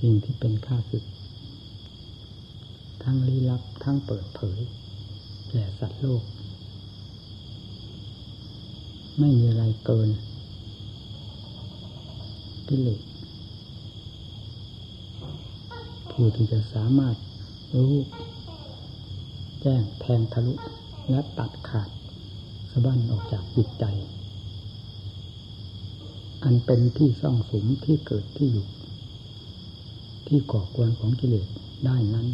สิ่งที่เป็นข้าศึก ทั้งลี้ลับทั้งเปิดเผยแก่สัตว์โลก ไม่มีอะไรเกินกิเลสผู้ที่จะสามารถรู้แจ้งแทงทะลุและตัดขาดสะบั้นออกจากจิตใจ อันเป็นที่ซ่องสมที่เกิดที่อยู่ ที่ก่อกวนของกิเลสได้นั้น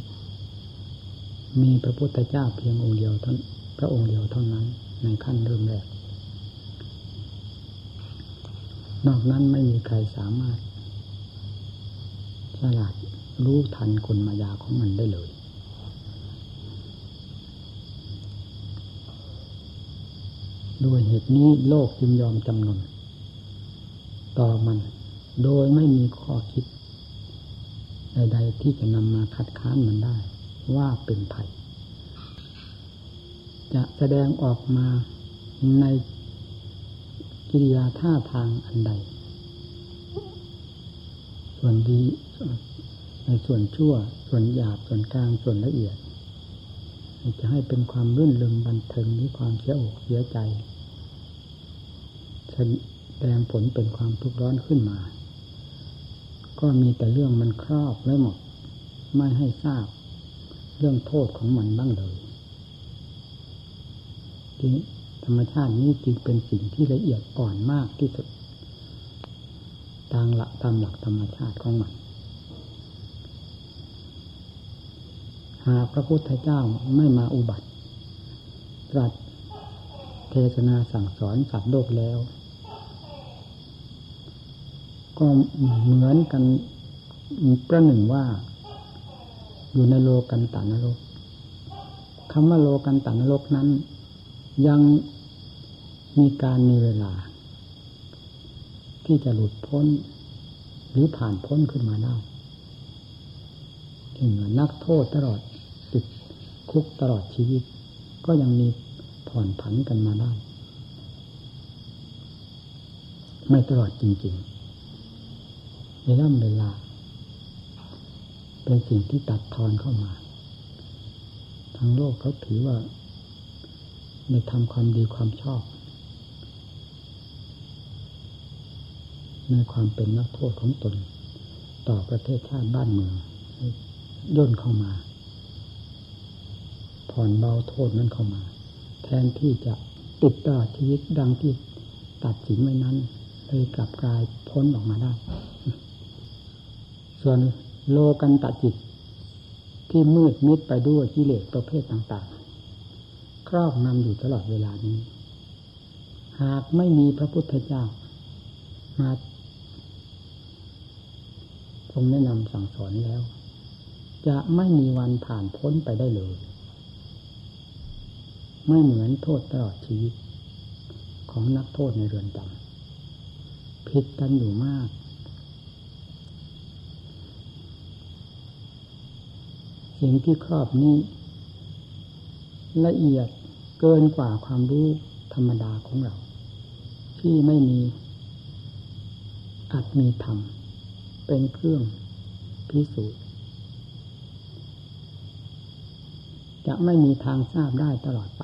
มีพระพุทธเจ้าเพียงองค์เดียวท่านพระองค์เดียวเท่านั้นในขั้นเริ่มแรก นอกนั้นไม่มีใครสามารถฉลาดรู้ทันคนมายาของมันได้เลย ด้วยเหตุนี้โลกจึงยอมจำนนต่อมันโดยไม่มีข้อคิด ใดๆที่จะนำมาคัดค้านมันได้ ว่าเป็นภัย จะแสดงออกมาในกิริยาท่าทางอันใด ส่วนดีในส่วนชั่ว ส่วนหยาบส่วนกลางส่วนละเอียด จะให้เป็นความรื่นเริงบันเทิงหรือความเสียอกเสียใจแสดงผลเป็นความทุกข์ร้อนขึ้นมา ก็มีแต่เรื่องมันครอบไว้หมด ไม่ให้ทราบ เรื่องโทษของมันบ้างเลยทีธรรมชาตินี้จึงเป็นสิ่งที่ละเอียดอ่อนมากที่สุดตามหลักตามหลักธรรมชาติของมัน หากพระพุทธเจ้าไม่มาอุบัติตรัสเทศนาสั่งสอนสัตว์โลกแล้ว ก็เหมือนกันประหนึ่งว่า อยู่ในโลกันตานรกคำว่าโลกันตานรกนั้น ยังมีการมีเวลา ที่จะหลุดพ้น หรือผ่านพ้นขึ้นมาได้เห็นนักโทษตลอดติดคุกตลอดชีวิต ก็ยังมีผ่อนผันกันมาได้ ไม่ตลอดจริง ๆ ในร่ำเวลา เป็นสิ่งที่ตัดทอนเข้ามา ทางโลกเขาถือว่าในทำความดีความชอบ ในความเป็นนักโทษของตน ต่อประเทศชาติบ้านเมืองย่นเข้ามา ผ่อนเบาโทษนั้นเข้ามา แทนที่จะติดตลอชีวิตดังที่ตัดสินไว้นั้นเลยกลับกลายพ้นออกมาได้ ส่วนโลกันตจิต ที่มืดมิดไปด้วยกิเลสประเภทต่างๆ ครอบงำอยู่ตลอดเวลานี้ หากไม่มีพระพุทธเจ้า มาทรงแนะนำสั่งสอนแล้ว จะไม่มีวันผ่านพ้นไปได้เลย ไม่เหมือนโทษตลอดชีวิต ของนักโทษในเรือนจำผิดกันอยู่มาก สิ่งที่ครอบนี้ ละเอียดเกินกว่าความรู้ธรรมดาของเรา ที่ไม่มีอัดมีธรรม เป็นเครื่องพิสูจน์จะไม่มีทางทราบได้ตลอดไป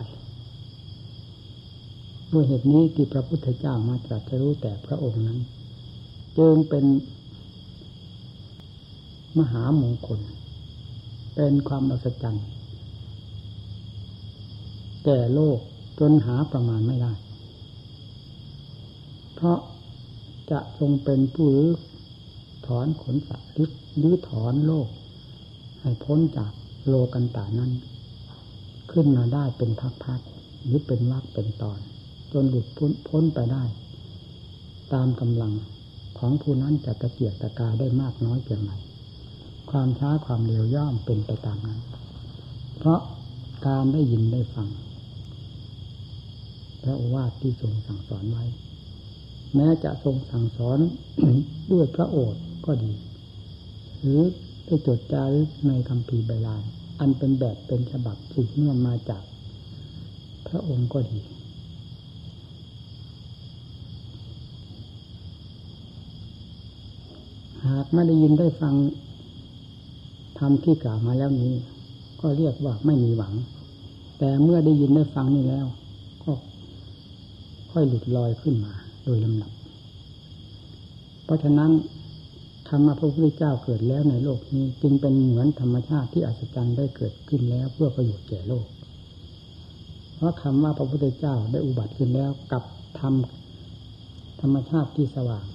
ด้วยเหตุนี้ที่พระพุทธเจ้ามาตรัสรู้แต่พระองค์นั้น จึงเป็นมหามงคล เป็นความอัศจรรย์แก่โลกจนหาประมาณไม่ได้ เพราะจะทรงเป็นผู้รื้อถอนขนสัตว์หรือถอนโลก ให้พ้นจากโลกันตานั้น ขึ้นมาได้เป็นพักๆหรือเป็นวักเป็นตอน จนหลุดพ้นพ้นไปได้ ตามกำลังของผู้นั้นจะตะเกียกตะกาได้มากน้อยเพียงไร ความช้าความเร็วย่อมเป็นไปตามนั้น เพราะการได้ยินได้ฟังพระโอวาทที่ทรงสั่งสอนไว้ แม้จะทรงสั่งสอนด้วยพระโอษฐ์ก็ดี หรือได้จดจารึกในคำพีใบลานอันเป็นแบบเป็นฉบับสืบเนื่องมาจาก พระองค์ก็ดี หากไม่ได้ยินได้ฟัง ธรรมที่กล่าวมาแล้วนี้ ก็เรียกว่าไม่มีหวัง แต่เมื่อได้ยินได้ฟังนี่แล้ว ก็ค่อยหลุดลอยขึ้นมา โดยลำดับ เพราะฉะนั้นคำว่าพระพุทธเจ้าเกิดแล้วในโลกนี้ จึงเป็นเหมือนธรรมชาติที่อัศจรรย์ได้เกิดขึ้นแล้วเพื่อประโยชน์แก่โลก เพราะคำว่าพระพุทธเจ้าได้อุบัติขึ้นแล้วกับธรรมธรรมชาติที่สว่าง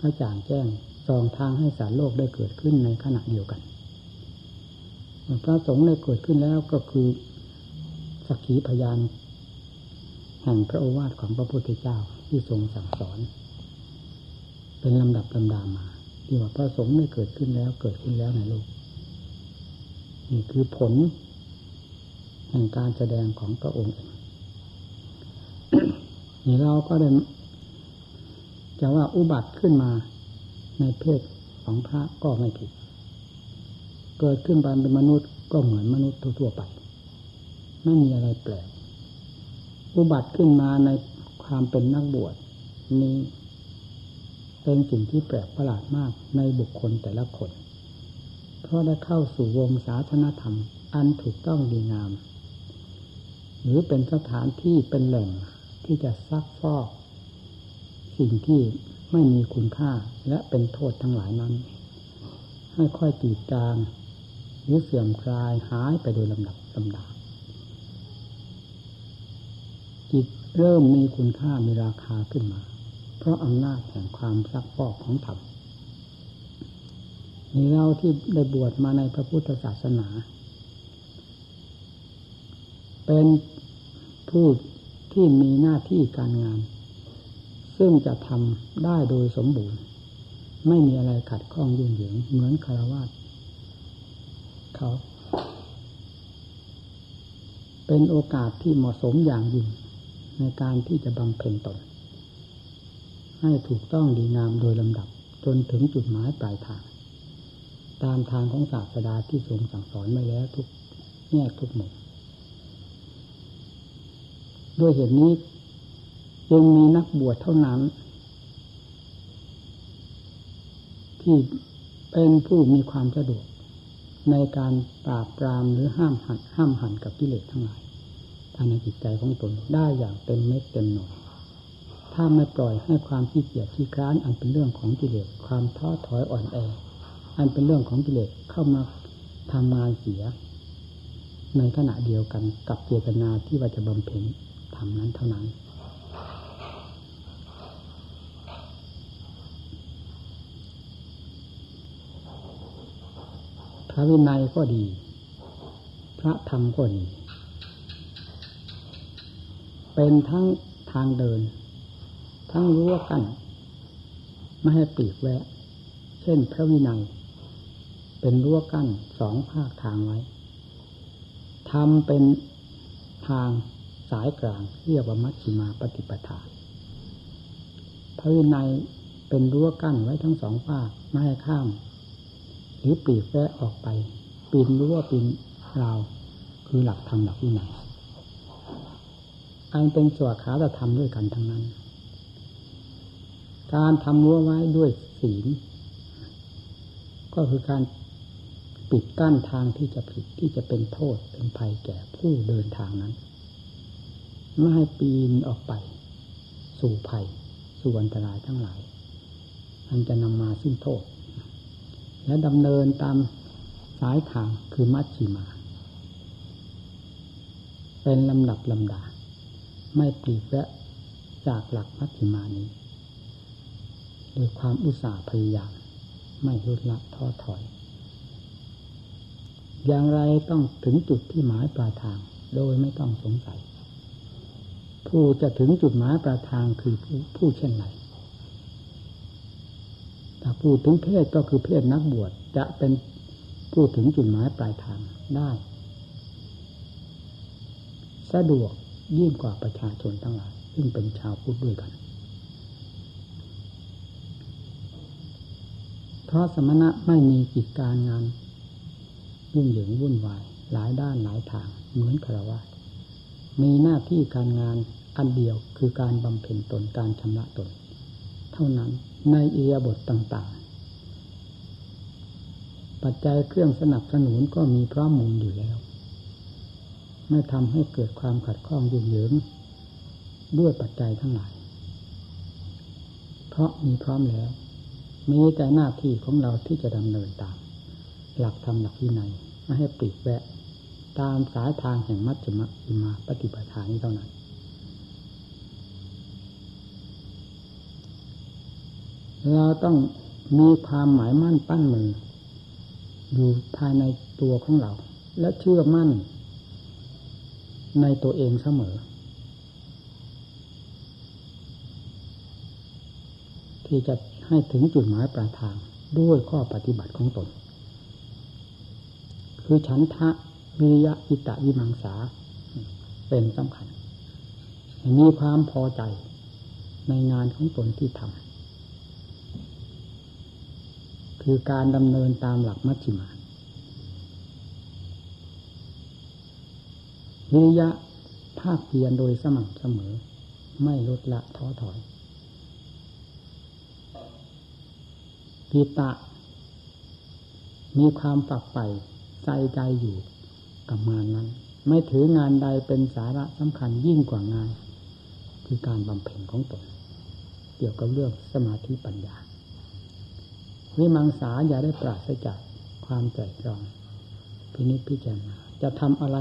กระจ่างแจ้งสองทางให้สารโลกได้เกิดขึ้นในขณะเดียวกัน พระสงฆ์ได้เกิดขึ้นแล้วก็คือสักขีพยาน แห่งพระโอวาทของพระพุทธเจ้าที่ทรงสั่งสอน เป็นลำดับลำดามาที่ว่าพระสงฆ์ได้เกิดขึ้นแล้วเกิดขึ้นแล้วในโลกนี่คือผล แห่งการแสดงของพระองค์เองนี่เราก็ได้จะว่าอุบัติขึ้นมาในเพศของพระก็ไม่ผิด เกิดขึ้นมาเป็นมนุษย์ก็เหมือนมนุษย์ทั่วไป ไม่มีอะไรแปลก อุบัติขึ้นมาในความเป็นนักบวชนี้เป็นสิ่งที่แปลกประหลาดมากในบุคคลแต่ละคน เพราะได้เข้าสู่วงศาสนธรรม อันถูกต้องดีงาม หรือเป็นสถานที่เป็นแหล่งที่จะซักฟอก สิ่งที่ไม่มีคุณค่าและเป็นโทษทั้งหลายนั้น ให้ค่อยตีดจาง หรือเสื่อมคลายหายไปโดยลำดับลำดาจิตเริ่มมีคุณค่ามีราคาขึ้นมา เพราะอำนาจแห่งความซักฟอกของธรรมนี่เราที่ได้บวชมาในพระพุทธศาสนา เป็นผู้ที่มีหน้าที่การงาน ซึ่งจะทำได้โดยสมบูรณ์ ไม่มีอะไรขัดข้องยุ่งเหยิงเหมือนคารวะ เขา เป็นโอกาสที่เหมาะสมอย่างยิ่งในการที่จะบำเพ็ญตน ให้ถูกต้องดีงามโดยลำดับ จนถึงจุดหมายปลายทาง ตามทางของศาสดาที่ทรงสั่งสอนไว้แล้วทุกแง่ทุกมุมด้วยเหตุนี้จึงมีนักบวชเท่านั้น ที่เป็นผู้มีความสะดวก ในการปราบปรามหรือห้ามหันห้ามหันกับกิเลสทั้งหลายภายในจิตใจของตนได้อย่างเต็มเม็ดเต็มหน่วยถ้าไม่ปล่อยให้ความขี้เกียจขี้คร้านอันเป็นเรื่องของกิเลสความท้อถอยอ่อนแอ อันเป็นเรื่องของกิเลสเข้ามาทำงานเสีย ในขณะเดียวกันกับเจตนาที่ว่าจะบำเพ็ญทำนั้นเท่านั้น ระวินัยก็ดี พระธรรมก็ดี เป็นทั้งทางเดิน ทั้งรั้วกันไม่ให้ปีกแวะ เช่นพระวินัย เป็นรั้วกั้นสองภาคทางไว้ทำเป็นทางสายกลางเรียกว่ามัชฌิมาปฏิปทาพระวินัยเป็นรั้วกั้นไว้ทั้งสองภาคไม่ให้ข้าม หรือปีกแวะออกไป ปีนรู้ว่าปีนราวคือหลักธรรมหลักวินัยอันเป็นสวขาตธรรมด้วยกันทั้งนั้น การทำรั้วไว้ด้วยศีล ก็คือการปิดกั้นทางที่จะผิดที่จะเป็นโทษเป็นภัยแก่ผู้เดินทางนั้น ไม่ให้ปีนออกไป สู่ภัย สู่อันตรายทั้งหลาย อันจะนำมาซึ่งโทษ และดำเนินตามสายทางคือมัชชิมา เป็นลำดับลำดา ไม่ปลีกแวะจากหลักมัชชิมานี้โดยความอุตสาห์พยายาม ไม่ลดละท้อถอย อย่างไรต้องถึงจุดที่หมายปลายทางโดยไม่ต้องสงสัย ผู้จะถึงจุดหมายปลายทางคือผู้ผู้เช่นไร ถ้าพูดถึงเพศก็คือเพศนักบวชจะเป็นพูดถึงจุดหมายปลายทางได้ สะดวกยิ่งกว่าประชาชนทั้งหลาย ซึ่งเป็นชาวพุทธด้วยกัน เพราะสมณะไม่มีกิจการงานยุ่งเหยิงวุ่นวาย หลายด้านหลายทางเหมือนคารวะมีหน้าที่การงานอันเดียวคือการบำเพ็ญตนการชำระตน ท่านั้น ในอียบทต่างๆ ปัจจัยเครื่องสนับสนุนก็มีพร้อมมูลอยู่แล้ว ไม่ทำให้เกิดความขัดข้องยุ่งเหยิงด้วยปัจจัยทั้งหลาย เพราะมีพร้อมแล้ว มีแต่หน้าที่ของเราที่จะดำเนินตาม หลักธรรมหลักวินัยไม่ให้ปลีกแวะ ตามสายทางแห่งมัชฌิมอิมาปฏิปทานี้เท่านั้น เราต้องมีความหมายมั่นปั้นมือ อยู่ภายในตัวของเรา และเชื่อมั่น ในตัวเองเสมอ ที่จะให้ถึงจุดหมายปลายทางด้วยข้อปฏิบัติของตน คือฉันทะวิริยะอิตะวิมังสา เป็นสำคัญ มีความพอใจในงานของตนที่ทำ คือการดำเนินตามหลักมัชฌิมาวิริยะภาคเพียรโดยสม่ำเสมอ ไม่ลดละท้อถอยปิตะ มีความฝักใฝ่ใจใจอยู่กับงานนั้น ไม่ถืองานใดเป็นสาระสำคัญยิ่งกว่างาน คือการบำเพ็ญของตน เกี่ยวกับเรื่องสมาธิปัญญา วิมังสาอย่าได้ปราศจากความใจรองพินิจพิจารณาจะทำอะไร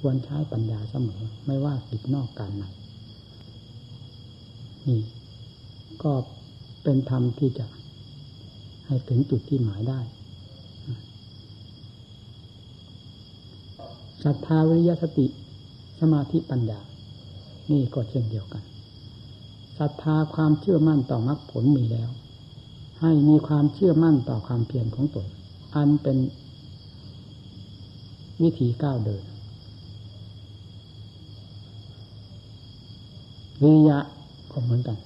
ควรใช้ปัญญาเสมอ ไม่ว่าติดนอกการไหนนี่ ก็เป็นธรรมที่จะให้ถึงจุดที่หมายได้ศรัทธาวิริยสติสมาธิปัญญา นี่ก็เช่นเดียวกันศรัทธาความเชื่อมั่นต่อมรรคผลมีแล้ว ให้มีความเชื่อมั่นต่อความเพียรของตน อันเป็นวิธีก้าวเดินวิยะก็เหมือนกัน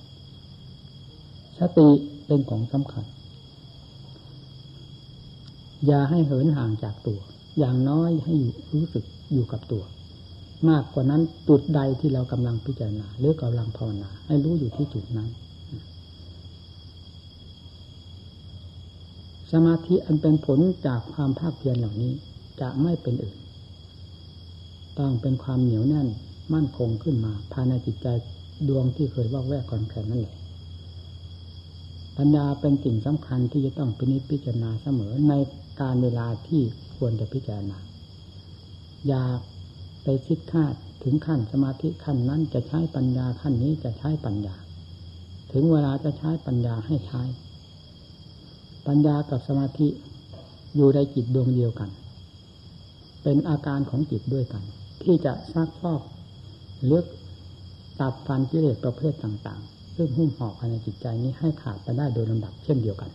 สติเป็นของสำคัญ อย่าให้เหินห่างจากตัว อย่างน้อยให้รู้สึกอยู่กับตัว มากกว่านั้นจุดใดที่เรากำลังพิจารณา หรือกำลังภาวนา ให้รู้อยู่ที่จุดนั้น สมาธิอันเป็นผลจากความภาคเพียรเหล่านี้จะไม่เป็นอื่น ต้องเป็นความเหนียวแน่นมั่นคงขึ้นมาภายในจิตใจดวงที่เคยว่าแวกก่อนแข็งนั่นแหละปัญญาเป็นสิ่งสำคัญที่จะต้องพิจารณาเสมอในการเวลาที่ควรจะพิจารณา อย่าไปคิดคาดถึงขั้นสมาธิขั้นนั้นจะใช้ปัญญาขั้นนี้จะใช้ปัญญา ถึงเวลาจะใช้ปัญญาให้ใช้ ปัญญากับสมาธิอยู่ในจิตดวงเดียวกัน เป็นอาการของจิตด้วยกัน ที่จะซักฟอกเลือกตัดฟันกิเลสประเภทต่างๆ ซึ่งหุ้มห่อภายในจิตใจนี้ให้ขาดไปได้โดยลำดับเช่นเดียวกัน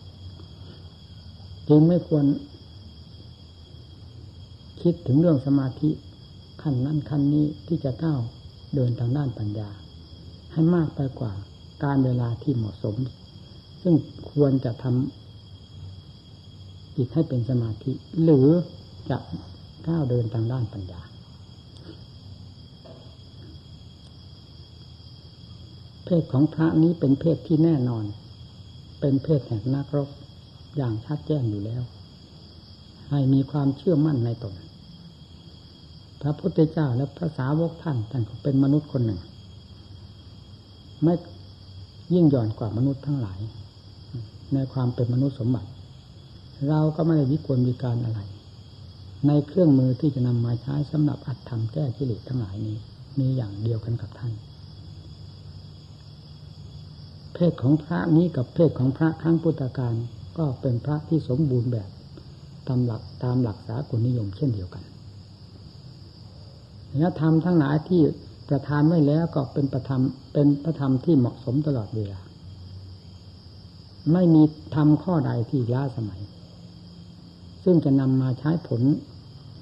จึงไม่ควร คิดถึงเรื่องสมาธิขั้นนั้นขั้นนี้ที่จะก้าวเดินทางด้านปัญญา ให้มากไปกว่าการเวลาที่เหมาะสม ซึ่งควรจะทำ จิตให้เป็นสมาธิ หรือจะก้าวเดินทางด้านปัญญา เพศของพระนี้เป็นเพศที่แน่นอน เป็นเพศแห่งนักรบอย่างชัดแจ้งอยู่แล้ว ให้มีความเชื่อมั่นในตน พระพุทธเจ้าและพระสาวกท่านท่านก็เป็นมนุษย์คนหนึ่ง ไม่ยิ่งหย่อนกว่ามนุษย์ทั้งหลาย ในความเป็นมนุษย์สมบัติ เราก็ไม่ได้วิกลวิการอะไร ในเครื่องมือที่จะนำมาใช้สำหรับอัดทำแก้กิเลสทั้งหลายนี้ มีอย่างเดียวกันกับท่าน เพศของพระนี้กับเพศของพระครั้งพุทธการก็เป็นพระที่สมบูรณ์แบบตามหลักตามหลักสากลนิยมเช่นเดียวกันและธรรมทั้งหลายที่ประทานไว้แล้วก็เป็นประธรรมเป็นพระธรรมที่เหมาะสมตลอดเวลาไม่มีธรรมข้อใดที่ล้าสมัย ซึ่งจะนำมาใช้ผล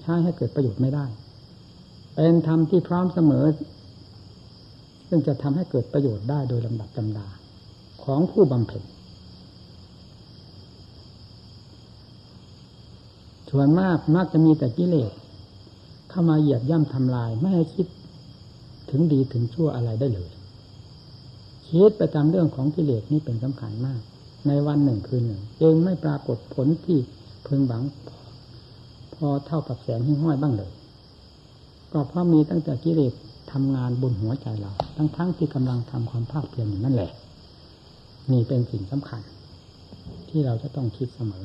ใช้ให้เกิดประโยชน์ไม่ได้ เป็นธรรมที่พร้อมเสมอ ซึ่งจะทำให้เกิดประโยชน์ได้โดยลำดับจำดา ของผู้บำเพ็ญส่วนมากมักจะมีแต่กิเลสเข้ามาเหยียบย่ำทำลาย ไม่ให้คิดถึงดีถึงชั่วอะไรได้เลยคิดไปตามเรื่องของกิเลสนี่เป็นสำคัญมาก ในวันหนึ่งคืนหนึ่งจึงไม่ปรากฏผลที่ เพึงหวัง พอเท่ากับแสงหิ้งห้อยบ้างเลย ก็เพราะมีตั้งแต่กิเลสทำงานบนหัวใจเรา ทั้งๆทที่กำลังทำความภาคเพียรอยู่นั่นแหละนี่เป็นสิ่งสำคัญ ที่เราจะต้องคิดเสมอ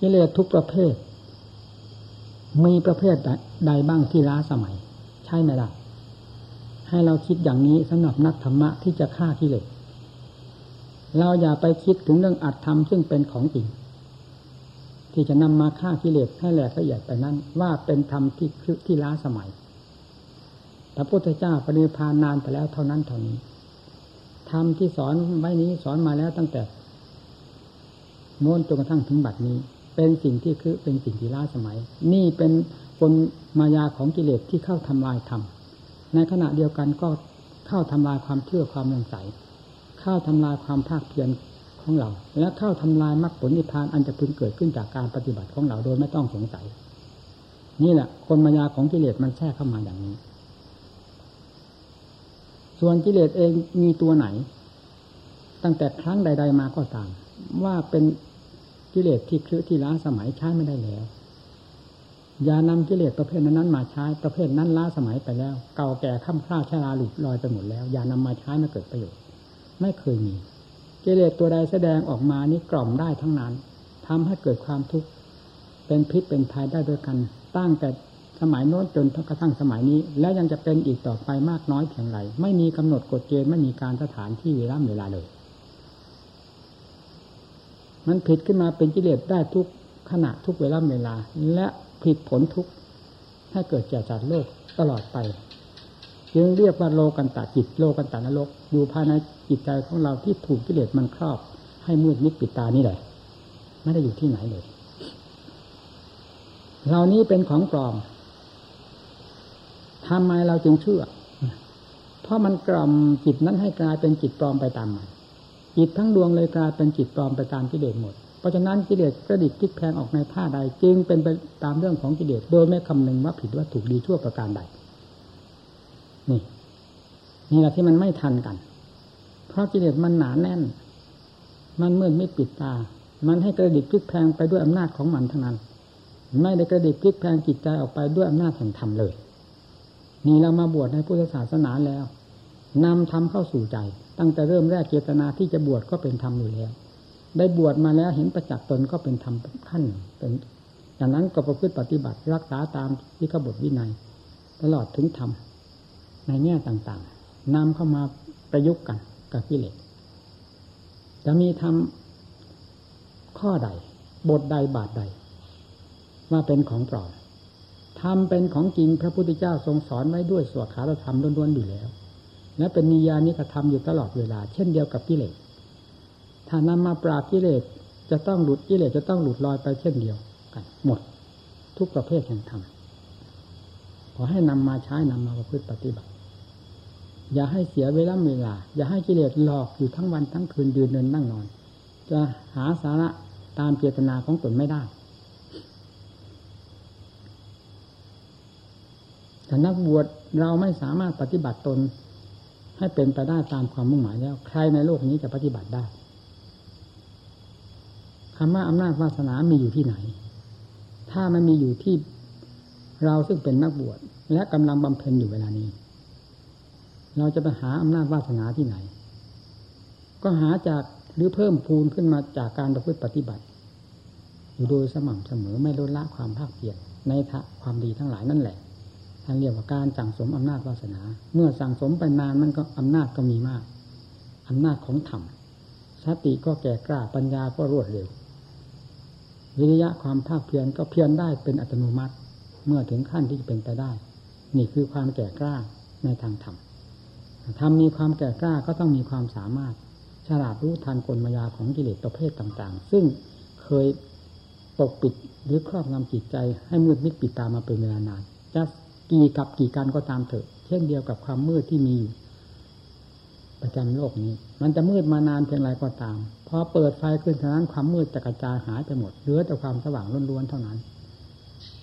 กิเลสทุกประเภท มีประเภทใดบ้างที่ล้าสมัย ใช่ไหมล่ะให้เราคิดอย่างนี้สำหรับนักธรรมะที่จะฆ่ากิเลส เราอย่าไปคิดถึงเรื่องอัตธรรมซึ่งเป็นของจริง ที่จะนำมาฆ่ากิเลสให้แหลกละเอียดไปนั้น ว่าเป็นธรรมที่ที่ล้าสมัยพระพุทธเจ้าปฏิพานนานไปแล้วเท่านั้นเท่านี้ธรรมที่สอนไว้นี้สอนมาแล้วตั้งแต่โน้นจนกระทั่งถึงบัดนี้ เป็นสิ่งที่คือเป็นสิ่งที่ล้าสมัย นี่เป็นคนมายาของกิเลสที่เข้าทำลายธรรมในขณะเดียวกันก็เข้าทำลายความเชื่อความเลื่อมใส เข้าทำลายความภาคเพียรของเรา และเข้าทำลายมรรคผลนิพพานอันจะพึงเกิดขึ้นจากการปฏิบัติของเราโดยไม่ต้องสงสัย นี่แหละคนมายาของกิเลสมันแทรกเข้ามาอย่างนี้ ส่วนกิเลสเองมีตัวไหน ตั้งแต่ครั้งใด ๆ มาก็ตาม ว่าเป็นกิเลสที่คือที่ล้าสมัยใช้ไม่ได้แล้วอย่านำกิเลสประเภทนั้นมาใช้ประเภทนั้นล้าสมัยไปแล้ว เก่าแก่ข้ามคร่าชราหลุดลอยไปหมดแล้ว อย่านำมาใช้มาเกิดประโยชน์ ไม่เคยมีกิเลสตัวใดแสดงออกมานี้กล่อมได้ทั้งนั้นทำให้เกิดความทุกข์เป็นพิษเป็นภัยได้ด้วยกัน ตั้งแต่สมัยโน้นจนกระทั่งสมัยนี้ แล้วยังจะเป็นอีกต่อไปมากน้อยเพียงไรไม่มีกำหนดกฎเกณฑ์ไม่มีการสถานที่เวลาเวลาเลย มันผิดขึ้นมาเป็นกิเลสได้ทุกขณะทุกเวลาเวลา และผิดผลทุกให้เกิดแก่จัดโลกตลอดไป จึงเรียกว่าโลกันตาจิตโลกันตานรกอยู่ภายในจิตใจของเราที่ถูกกิเลสมันครอบ ให้มืดมิดปิดตานี่แหละไม่ได้อยู่ที่ไหนเลยเหล่านี้เป็นของปลอมทำไมเราจึงเชื่อ เพราะมันกล่อมจิตนั้นให้กลายเป็นจิตปลอมไปตามมันจิตทั้งดวงเลยกลายเป็นจิตปลอมไปตามกิเลสหมด เพราะฉะนั้นกิเลสกระดิกพลิกแพงออกในท่าใดจึงเป็นไปตามเรื่องของกิเลสโดยไม่คำนึงว่าผิดว่าถูกดีชั่วประการใด นี่นี่แหละที่มันไม่ทันกัน เพราะกิเลสมันหนาแน่น มันมืดไม่ปิดตา มันให้กระดิกพลิกแพงไปด้วยอำนาจของมันทั้งนั้น ไม่ได้กระดิกพลิกแพงจิตใจออกไปด้วยอำนาจแห่งธรรมเลย นี่เรามาบวชในพุทธศาสนาแล้วนำธรรมเข้าสู่ใจ ตั้งแต่เริ่มแรกเจตนาที่จะบวชก็เป็นธรรมอยู่แล้ว ได้บวชมาแล้วเห็นประจักษ์ตนก็เป็นธรรมขั้นเป็นอย่างนั้นก็ประพฤติปฏิบัติรักษาตามที่ขบฏวินัย ตลอดถึงธรรม ในแง่ต่างๆนำเข้ามาประยุกต์กันกับกิเลสจะมีทำข้อใด บทใดบาทใด ว่าเป็นของปลอมทำเป็นของจริงพระพุทธเจ้าทรงสอนไว้ด้วยสวขาธรรมล้วนๆอยู่แล้ว และเป็นนิยานิกระทำอยู่ตลอดเวลา เช่นเดียวกับกิเลสถ้านำมาปราบกิเลสจะต้องหลุดกิเลสจะต้องหลุดลอยไปเช่นเดียวกัน หมด ทุกประเภทแห่งธรรม อให้นำมาใช้นำมาประพฤติปฏิบัติ อย่าให้เสียเวลาเวลา อย่าให้กิเลสหลอกอยู่ทั้งวันทั้งคืนยืนเดินนั่งนอน จะหาสาระตามเจตนาของตนไม่ได้แต่นักบวชเราไม่สามารถปฏิบัติตน ให้เป็นไปได้ตามความมุ่งหมายแล้ว ใครในโลกนี้จะปฏิบัติได้คำว่าอำนาจวาสนามีอยู่ที่ไหน ถ้ามันมีอยู่ที่ เราซึ่งเป็นนักบวชและกำลังบำเพ็ญอยู่เวลานี้ เราจะไปหาอำนาจวาสนาที่ไหน ก็หาจากหรือเพิ่มพูนขึ้นมาจากการประพฤติปฏิบัติ อยู่โดยสม่ำเสมอไม่ลดละความภาคเพียรในความดีทั้งหลายนั่นแหละท่านเรียกว่าการสั่งสมอำนาจวาสนา เมื่อสั่งสมไปนานมันก็อำนาจก็มีมากอำนาจของธรรมสติก็แก่กล้าปัญญาก็รวดเร็ว วิริยะความภาคเพียรก็เพียรได้เป็นอัตโนมัติ เมื่อถึงขั้นที่จะเป็นไปได้ นี่คือความแก่กล้าในทางธรรมทำมีความแก่กล้าก็ต้องมีความสามารถ ฉลาดรู้ทันกลมายาของกิเลสประเภทต่าง ๆ ซึ่งเคยปกปิดหรือครอบงำจิตใจ ให้มืดมิดปิดตามาเป็นเวลานานจะกี่กับกี่การก็ตามเถอะ เช่นเดียวกับความมืดที่มีอยู่ประจำโลกนี้ มันจะมืดมานานเพียงไรก็ตาม พอเปิดไฟขึ้นเท่านั้นความมืดจะกระจายหายไปหมดเหลือแต่ความสว่างล้วนๆเท่านั้น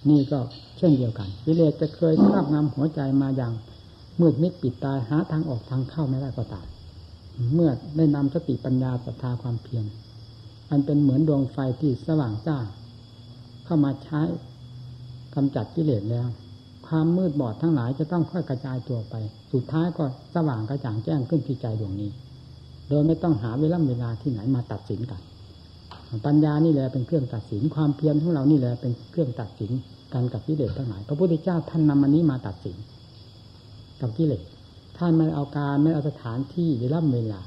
นี่ก็เช่นเดียวกันกิเลสจะเคยครอบงำหัวใจมาอย่างมืดมิดปิดตายหาทางออกทางเข้าไม่ได้ก็ตามเมื่อได้นำสติปัญญาศรัทธาความเพียรอันเป็นเหมือนดวงไฟที่สว่างจ้า เข้ามาใช้กำจัดกิเลสแล้ว ความมืดบอดทั้งหลายจะต้องค่อยกระจายตัวไป สุดท้ายก็สว่างกระจ่างแจ้งขึ้นที่ใจดวงนี้ โดยไม่ต้องหาเวลาเวลาที่ไหนมาตัดสินกัน ปัญญานี่แหละเป็นเครื่องตัดสินความเพียรของเรานี่แหละเป็นเครื่องตัดสิน กันกับกิเลสทั้งหลายพระพุทธเจ้าท่านนำอันนี้มาตัดสิน กับกิเลสท่านไม่เอาการไม่เอาสถานที่เวลาเวลา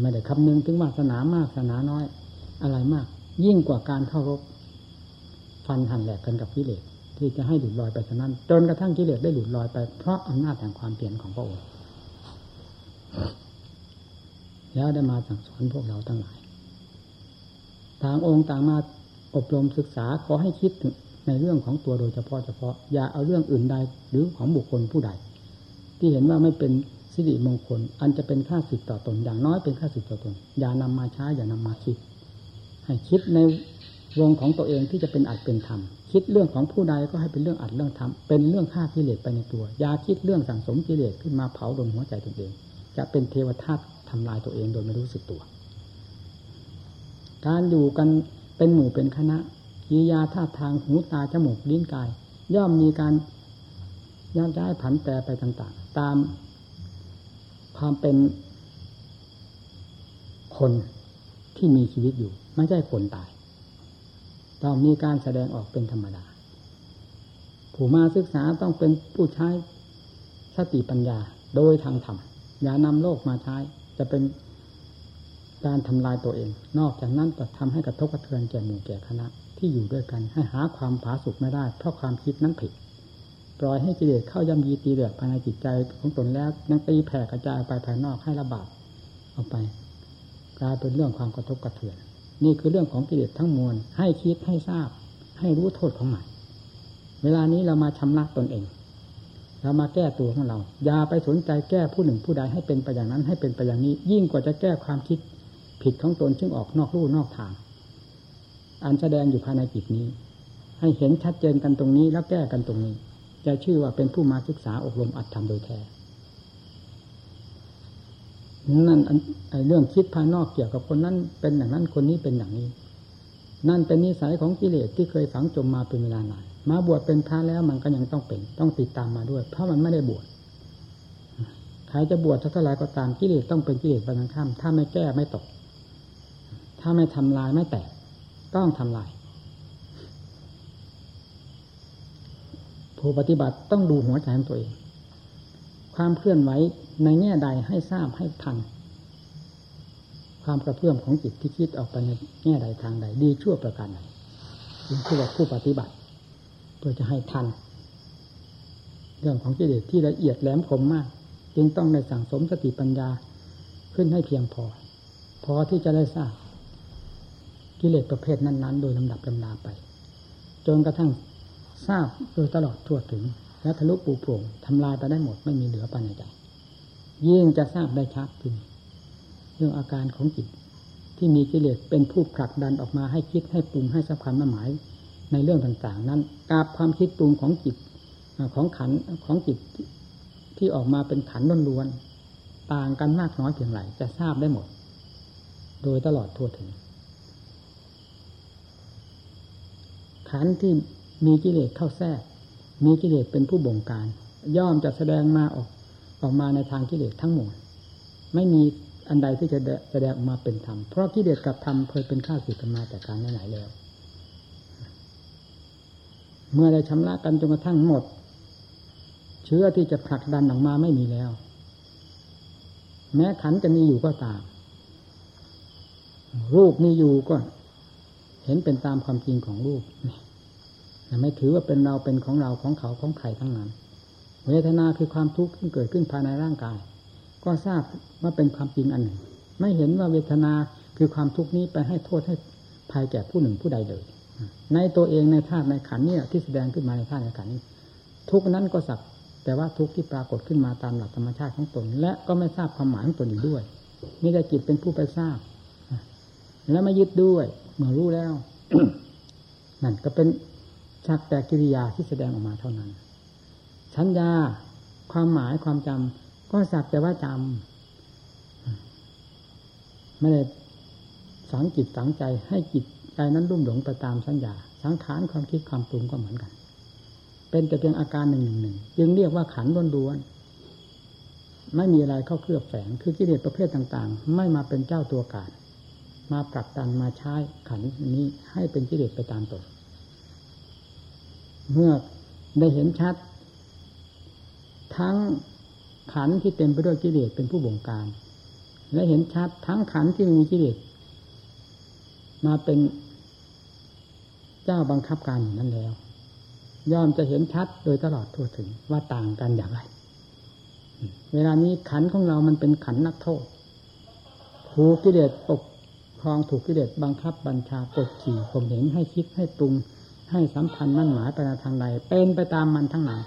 ไม่ได้คำนึงถึงวาสนามากสนาน้อย อะไรมาก ยิ่งกว่าการเข้ารบฟันหันแหลกกันกับกิเลสที่จะให้หลุดลอยไปฉะนั้น จนกระทั่งกิเลสได้หลุดลอยไปเพราะอำนาจแห่งความเปลี่ยนของพระองค์แล้วได้มาสั่งสอนพวกเราทั้งหลาย ต่างองค์ต่างมาอบรมศึกษาขอให้คิดถึง ในเรื่องของตัวโดยเฉพาะเฉพาะ อย่าเอาเรื่องอื่นใดหรือของบุคคลผู้ใด ที่เห็นว่าไม่เป็นสิริมงคล อันจะเป็นค่าสิทธิ์ต่อตน อย่างน้อยเป็นค่าสิทธิ์ต่อตน อย่านำมาใช้อย่านำมาคิด ให้คิดในวงของตัวเองที่จะเป็นอัดเป็นธรรมคิดเรื่องของผู้ใดก็ให้เป็นเรื่องอัดเรื่องธรรมเป็นเรื่องฆ่ากิเลสไปในตัวอย่าคิดเรื่องสั่งสมกิเลสขึ้นมาเผาดนหัวใจตัวเอง จะเป็นเทวทัตทำลายตัวเองโดยไม่รู้สึกตัว การอยู่กันเป็นหมู่เป็นคณะ กิริยาท่าทางหูตาจมูกลิ้นกาย ย่อมมีการย้ายย้ายผันแปรไปต่างๆ ตามความเป็นคนที่มีชีวิตอยู่ ไม่ใช่คนตาย ต้องมีการแสดงออกเป็นธรรมดา ผู้มาศึกษาต้องเป็นผู้ใช้สติปัญญาโดยทางธรรมอย่านำโลกมาใช้ จะเป็นการทำลายตัวเอง นอกจากนั้นจะทำให้กระทบกระเทือนแก่หมู่แก่คณะ ที่อยู่ด้วยกัน ให้หาความผาสุกไม่ได้ เพราะความคิดนั้นผิด ปล่อยให้กิเลสเข้าย่ำยีตีเดือดภายในจิตใจของตนแล้วยังตีแผ่กระจายไปภายนอกให้ระบาดออกไป กลายเป็นเรื่องความกระทบกระเทือน นี่คือเรื่องของกิเลสทั้งมวล ให้คิดให้ทราบ ให้รู้โทษของมันเวลานี้เรามาชำระตนเองเรามาแก้ตัวของเรา อย่าไปสนใจแก้ผู้หนึ่งผู้ใดให้เป็นไปอย่างนั้นให้เป็นไปอย่างนี้ ยิ่งกว่าจะแก้ความคิดผิดของตนซึ่งออกนอกรูนอกทาง อันแสดงอยู่ภายในจิตนี้ ให้เห็นชัดเจนกันตรงนี้แล้วแก้กันตรงนี้ จะชื่อว่าเป็นผู้มาศึกษาอบรมอัดทำโดยแท้นั่นไอเรื่องคิดภายนอกเกี่ยวกับคนนั้นเป็นอย่างนั้นคนนี้เป็นอย่างนี้ นั่นเป็นนิสัยของกิเลสที่เคยฝังจมมาเป็นเวลานานมาบวชเป็นพระแล้วมันก็ยังต้องเป็น ต้องติดตามมาด้วย เพราะมันไม่ได้บวชใครจะบวชเท่าไรก็ตามกิเลสต้องเป็นกิเลสบางข้ามถ้าไม่แก้ไม่ตก ถ้าไม่ทำลายไม่แตก ต้องทำลาย ผู้ปฏิบัติต้องดูหัวใจของตัวเอง ความเคลื่อนไหวในแง่ใดให้ทราบให้ทัน ความกระเพื่อมของจิตที่คิดออกไปในแง่ใดทางใด ดีชั่วประการไหนจึงคือว่าผู้ปฏิบัติเพื่อจะให้ทัน เรื่องของกิเลสที่ละเอียดแหลมคมมาก จึงต้องในสั่งสมสติปัญญาขึ้นให้เพียงพอ พอที่จะได้ทราบ กิเลสประเภทนั้น ๆ โดยลำดับลำดาไป จนกระทั่งทราบโดยตลอดทั่วถึง และทะลุปูโปร่งทำลายไปได้หมดไม่มีเหลือภายในใจยิ่งจะทราบได้ชัดขึ้นเรื่องอาการของจิตที่มีกิเลสเป็นผู้ผลักดันออกมาให้คิดให้ปรุงให้สัมพันธ์หมายในเรื่องต่างๆ นั้นกาบความคิดปรุงของจิตของขันของจิตที่ออกมาเป็นขันล้วนๆต่างกันมากน้อยเพียงไรจะทราบได้หมด โดยตลอดทั่วถึง ขันที่มีกิเลสเข้าแทรก มีกิเลสเป็นผู้บงการ ย่อมจะแสดงมาออกออกมาในทางกิเลสทั้งหมด ไม่มีอันใดที่จะแสดงออกมาเป็นธรรม เพราะกิเลสกับธรรมเคยเป็นข้าศึกกันมาแต่การไหนแล้ว เมื่อได้ชำระกันจนกระทั่งหมด เชื้อที่จะผลักดันออกมาไม่มีแล้ว แม้ขันจะมีอยู่ก็ตาม รูปมีอยู่ก็ เห็นเป็นตามความจริงของรูปไม่ถือว่าเป็นเราเป็นของเราของเขาของใครทั้งนั้น เวทนาคือความทุกข์ที่เกิดขึ้นภายในร่างกาย ก็ทราบว่าเป็นความจริงอันหนึ่ง ไม่เห็นว่าเวทนาคือความทุกข์นี้ไปให้โทษให้ภัยแก่ผู้หนึ่งผู้ใดเลยในตัวเองในธาตุในขันนี่ที่แสดงขึ้นมาในธาตุในขันนี้ ทุกนั้นก็สักแต่ว่าทุกที่ปรากฏขึ้นมาตามหลักธรรมชาติของตน และก็ไม่ทราบความหมายของตนอยู่ด้วยมีแต่จิตเป็นผู้ไปทราบ และไม่ยึดด้วย เมื่อรู้แล้วนั่นก็เป็นชักแต่กิริยาที่แสดงออกมาเท่านั้น สัญญาความหมายความจำก็สักแต่ว่าจำไม่ได้สังจิตสังใจให้จิตใจนั้นรุ่มหลงไปตามสัญญา สังขารความคิดความปรุงก็เหมือนกัน เป็นแต่เพียงอาการหนึ่งหนึ่งหนึ่งจึงเรียกว่าขันล้วนล้วนไม่มีอะไรเข้าเคลือบแฝงคือกิเลสประเภทต่าง ๆ ไม่มาเป็นเจ้าตัวการ มาปรับตันมาใช้ขันนี้ให้เป็นกิเลสไปตามตนเมื่อได้เห็นชัด ทั้งขันที่เต็มไปด้วยกิเลสเป็นผู้บงการ และเห็นชัดทั้งขันที่มีกิเลสมาเป็นเจ้าบังคับการอย่างนั้นแล้ว ย่อมจะเห็นชัดโดยตลอดทั่วถึงว่าต่างกันอย่างไร เวลานี้ขันของเรามันเป็นขันนักโทษถูกกิเลสปก ครองถูกกิเลสบังคับบัญชากดขี่ผมเห็นให้คิดให้ปรุง ให้สัมพันธ์มั่นหมายไปในทางใดเป็นไปตามมันทั้งนั้น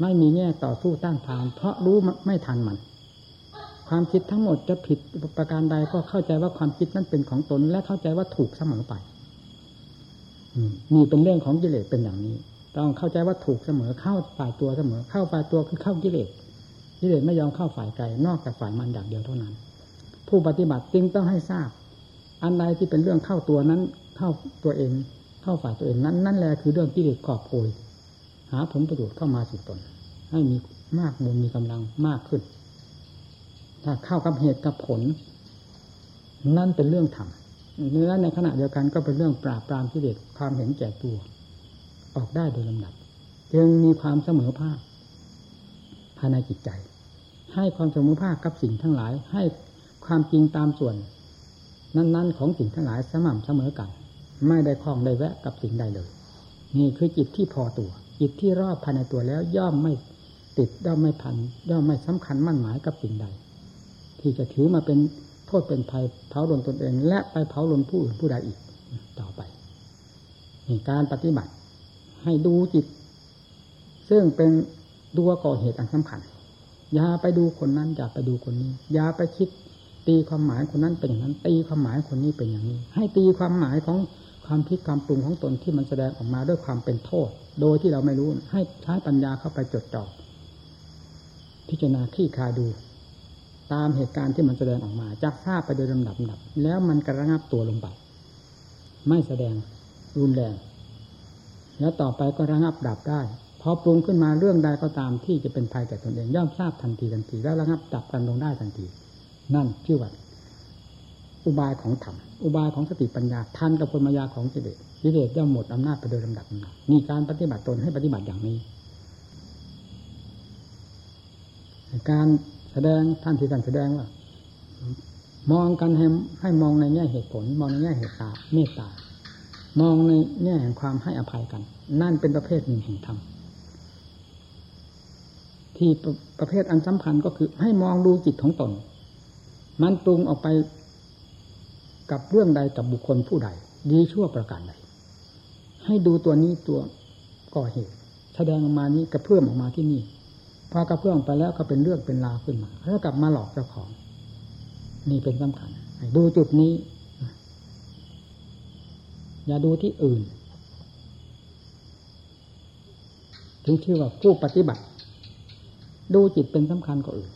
ไม่มีแง่ต่อสู้ต้านทานเพราะรู้ไม่ทันมัน ความคิดทั้งหมดจะผิดประการใดก็เข้าใจว่าความคิดนั้นเป็นของตน และเข้าใจว่าถูกเสมอไปนี่เป็นเรื่องของกิเลสเป็นอย่างนี้ ต้องเข้าใจว่าถูกเสมอเข้าฝ่ายตัวเสมอ เข้าฝ่ายตัวคือเข้ากิเลสกิเลสไม่ยอมเข้าฝ่ายไกลนอกจากฝ่ายมันอย่างเดียวเท่านั้น ผู้ปฏิบัติจึงต้องให้ทราบ อันใดที่เป็นเรื่องเข้าตัวนั้น เข้าตัวเอง เข้าฝ่ายตัวเองนั้น นั่นแหละคือเรื่องกิเลสกอบโกยหาผลประโยชน์เข้ามาสู่ตน ให้มีมากมูลมีกำลังมากขึ้น ถ้าเข้ากับเหตุกับผล นั่นเป็นเรื่องธรรมเนื้อในขณะเดียวกันก็เป็นเรื่องปราบปรามกิเลสความเห็นแก่ตัว ออกได้โดยลำดับ จึงมีความเสมอภาคภายในจิตใจ ให้ความเสมอภาคกับสิ่งทั้งหลาย ให้ความจริงตามส่วน นั้น ๆ ของสิ่งทั้งหลายสม่ำเสมอกัน ไม่ได้คล้องได้แวะกับสิ่งใดเลย นี่คือจิตที่พอตัว จิตที่รอบภายในตัวแล้วย่อมไม่ติดย่อมไม่พันย่อมไม่สำคัญมั่นหมายกับสิ่งใด ที่จะถือมาเป็นโทษเป็นภัยเผาลนตนเอง และไปเผาลนผู้อื่นผู้ใดอีกต่อไปนี่การปฏิบัติ ให้ดูจิต ซึ่งเป็นตัวก่อเหตุอันสำคัญอย่าไปดูคนนั้นอย่าไปดูคนนี้อย่าไปคิด ตีความหมายคนนั้นเป็นอย่างนั้น ตีความหมายคนนี้เป็นอย่างนี้ ให้ตีความหมายของความคิดความปรุงของตนที่มันแสดงออกมาด้วยความเป็นโทษ โดยที่เราไม่รู้ให้ใช้ปัญญาเข้าไปจดจ่อพิจารณาคลี่คายดู ตามเหตุการณ์ที่มันแสดงออกมาจะทราบไปโดยลำดับดับ แล้วมันกระงับตัวลงไป ไม่แสดงรุนแรง แล้วต่อไปก็ระงับดับได้พอปรุงขึ้นมาเรื่องใดก็ตามที่จะเป็นภัยแก่ตนเองย่อมทราบทันทีทันทีแล้วระงับดับกันลงได้ทันที นั่นชื่อว่าอุบายของธรรมอุบายของสติปัญญาทันกับพลมายาของกิเลสกิเลสย่อมหมดอำนาจไปโดยลำดับนามีการปฏิบัติตนให้ปฏิบัติอย่างนี้ การแสดงท่านที่ท่านแสดงว่ามองกันให้ให้มองในแง่เหตุผล มองในแง่เหตุตาเมตตามองในแง่แห่งความให้อภัยกัน นั่นเป็นประเภทหนึ่งแห่งธรรมที่ประเภทอันสำคัญก็คือให้มองดูจิตของตน มันปรุงออกไปกับเรื่องใดกับบุคคลผู้ใด ดีชั่วประการใดให้ดูตัวนี้ตัวก่อเหตุ แสดงออกมานี้กระเพื่อมออกมาที่นี่พอกระเพื่อมไปแล้วก็เป็นเรื่องเป็นราวขึ้นมา แล้วกลับมาหลอกเจ้าของ นี่เป็นสำคัญดูจุดนี้ อย่าดูที่อื่น ถึงชื่อว่าผู้ปฏิบัติ ดูจิตเป็นสำคัญกว่าอื่น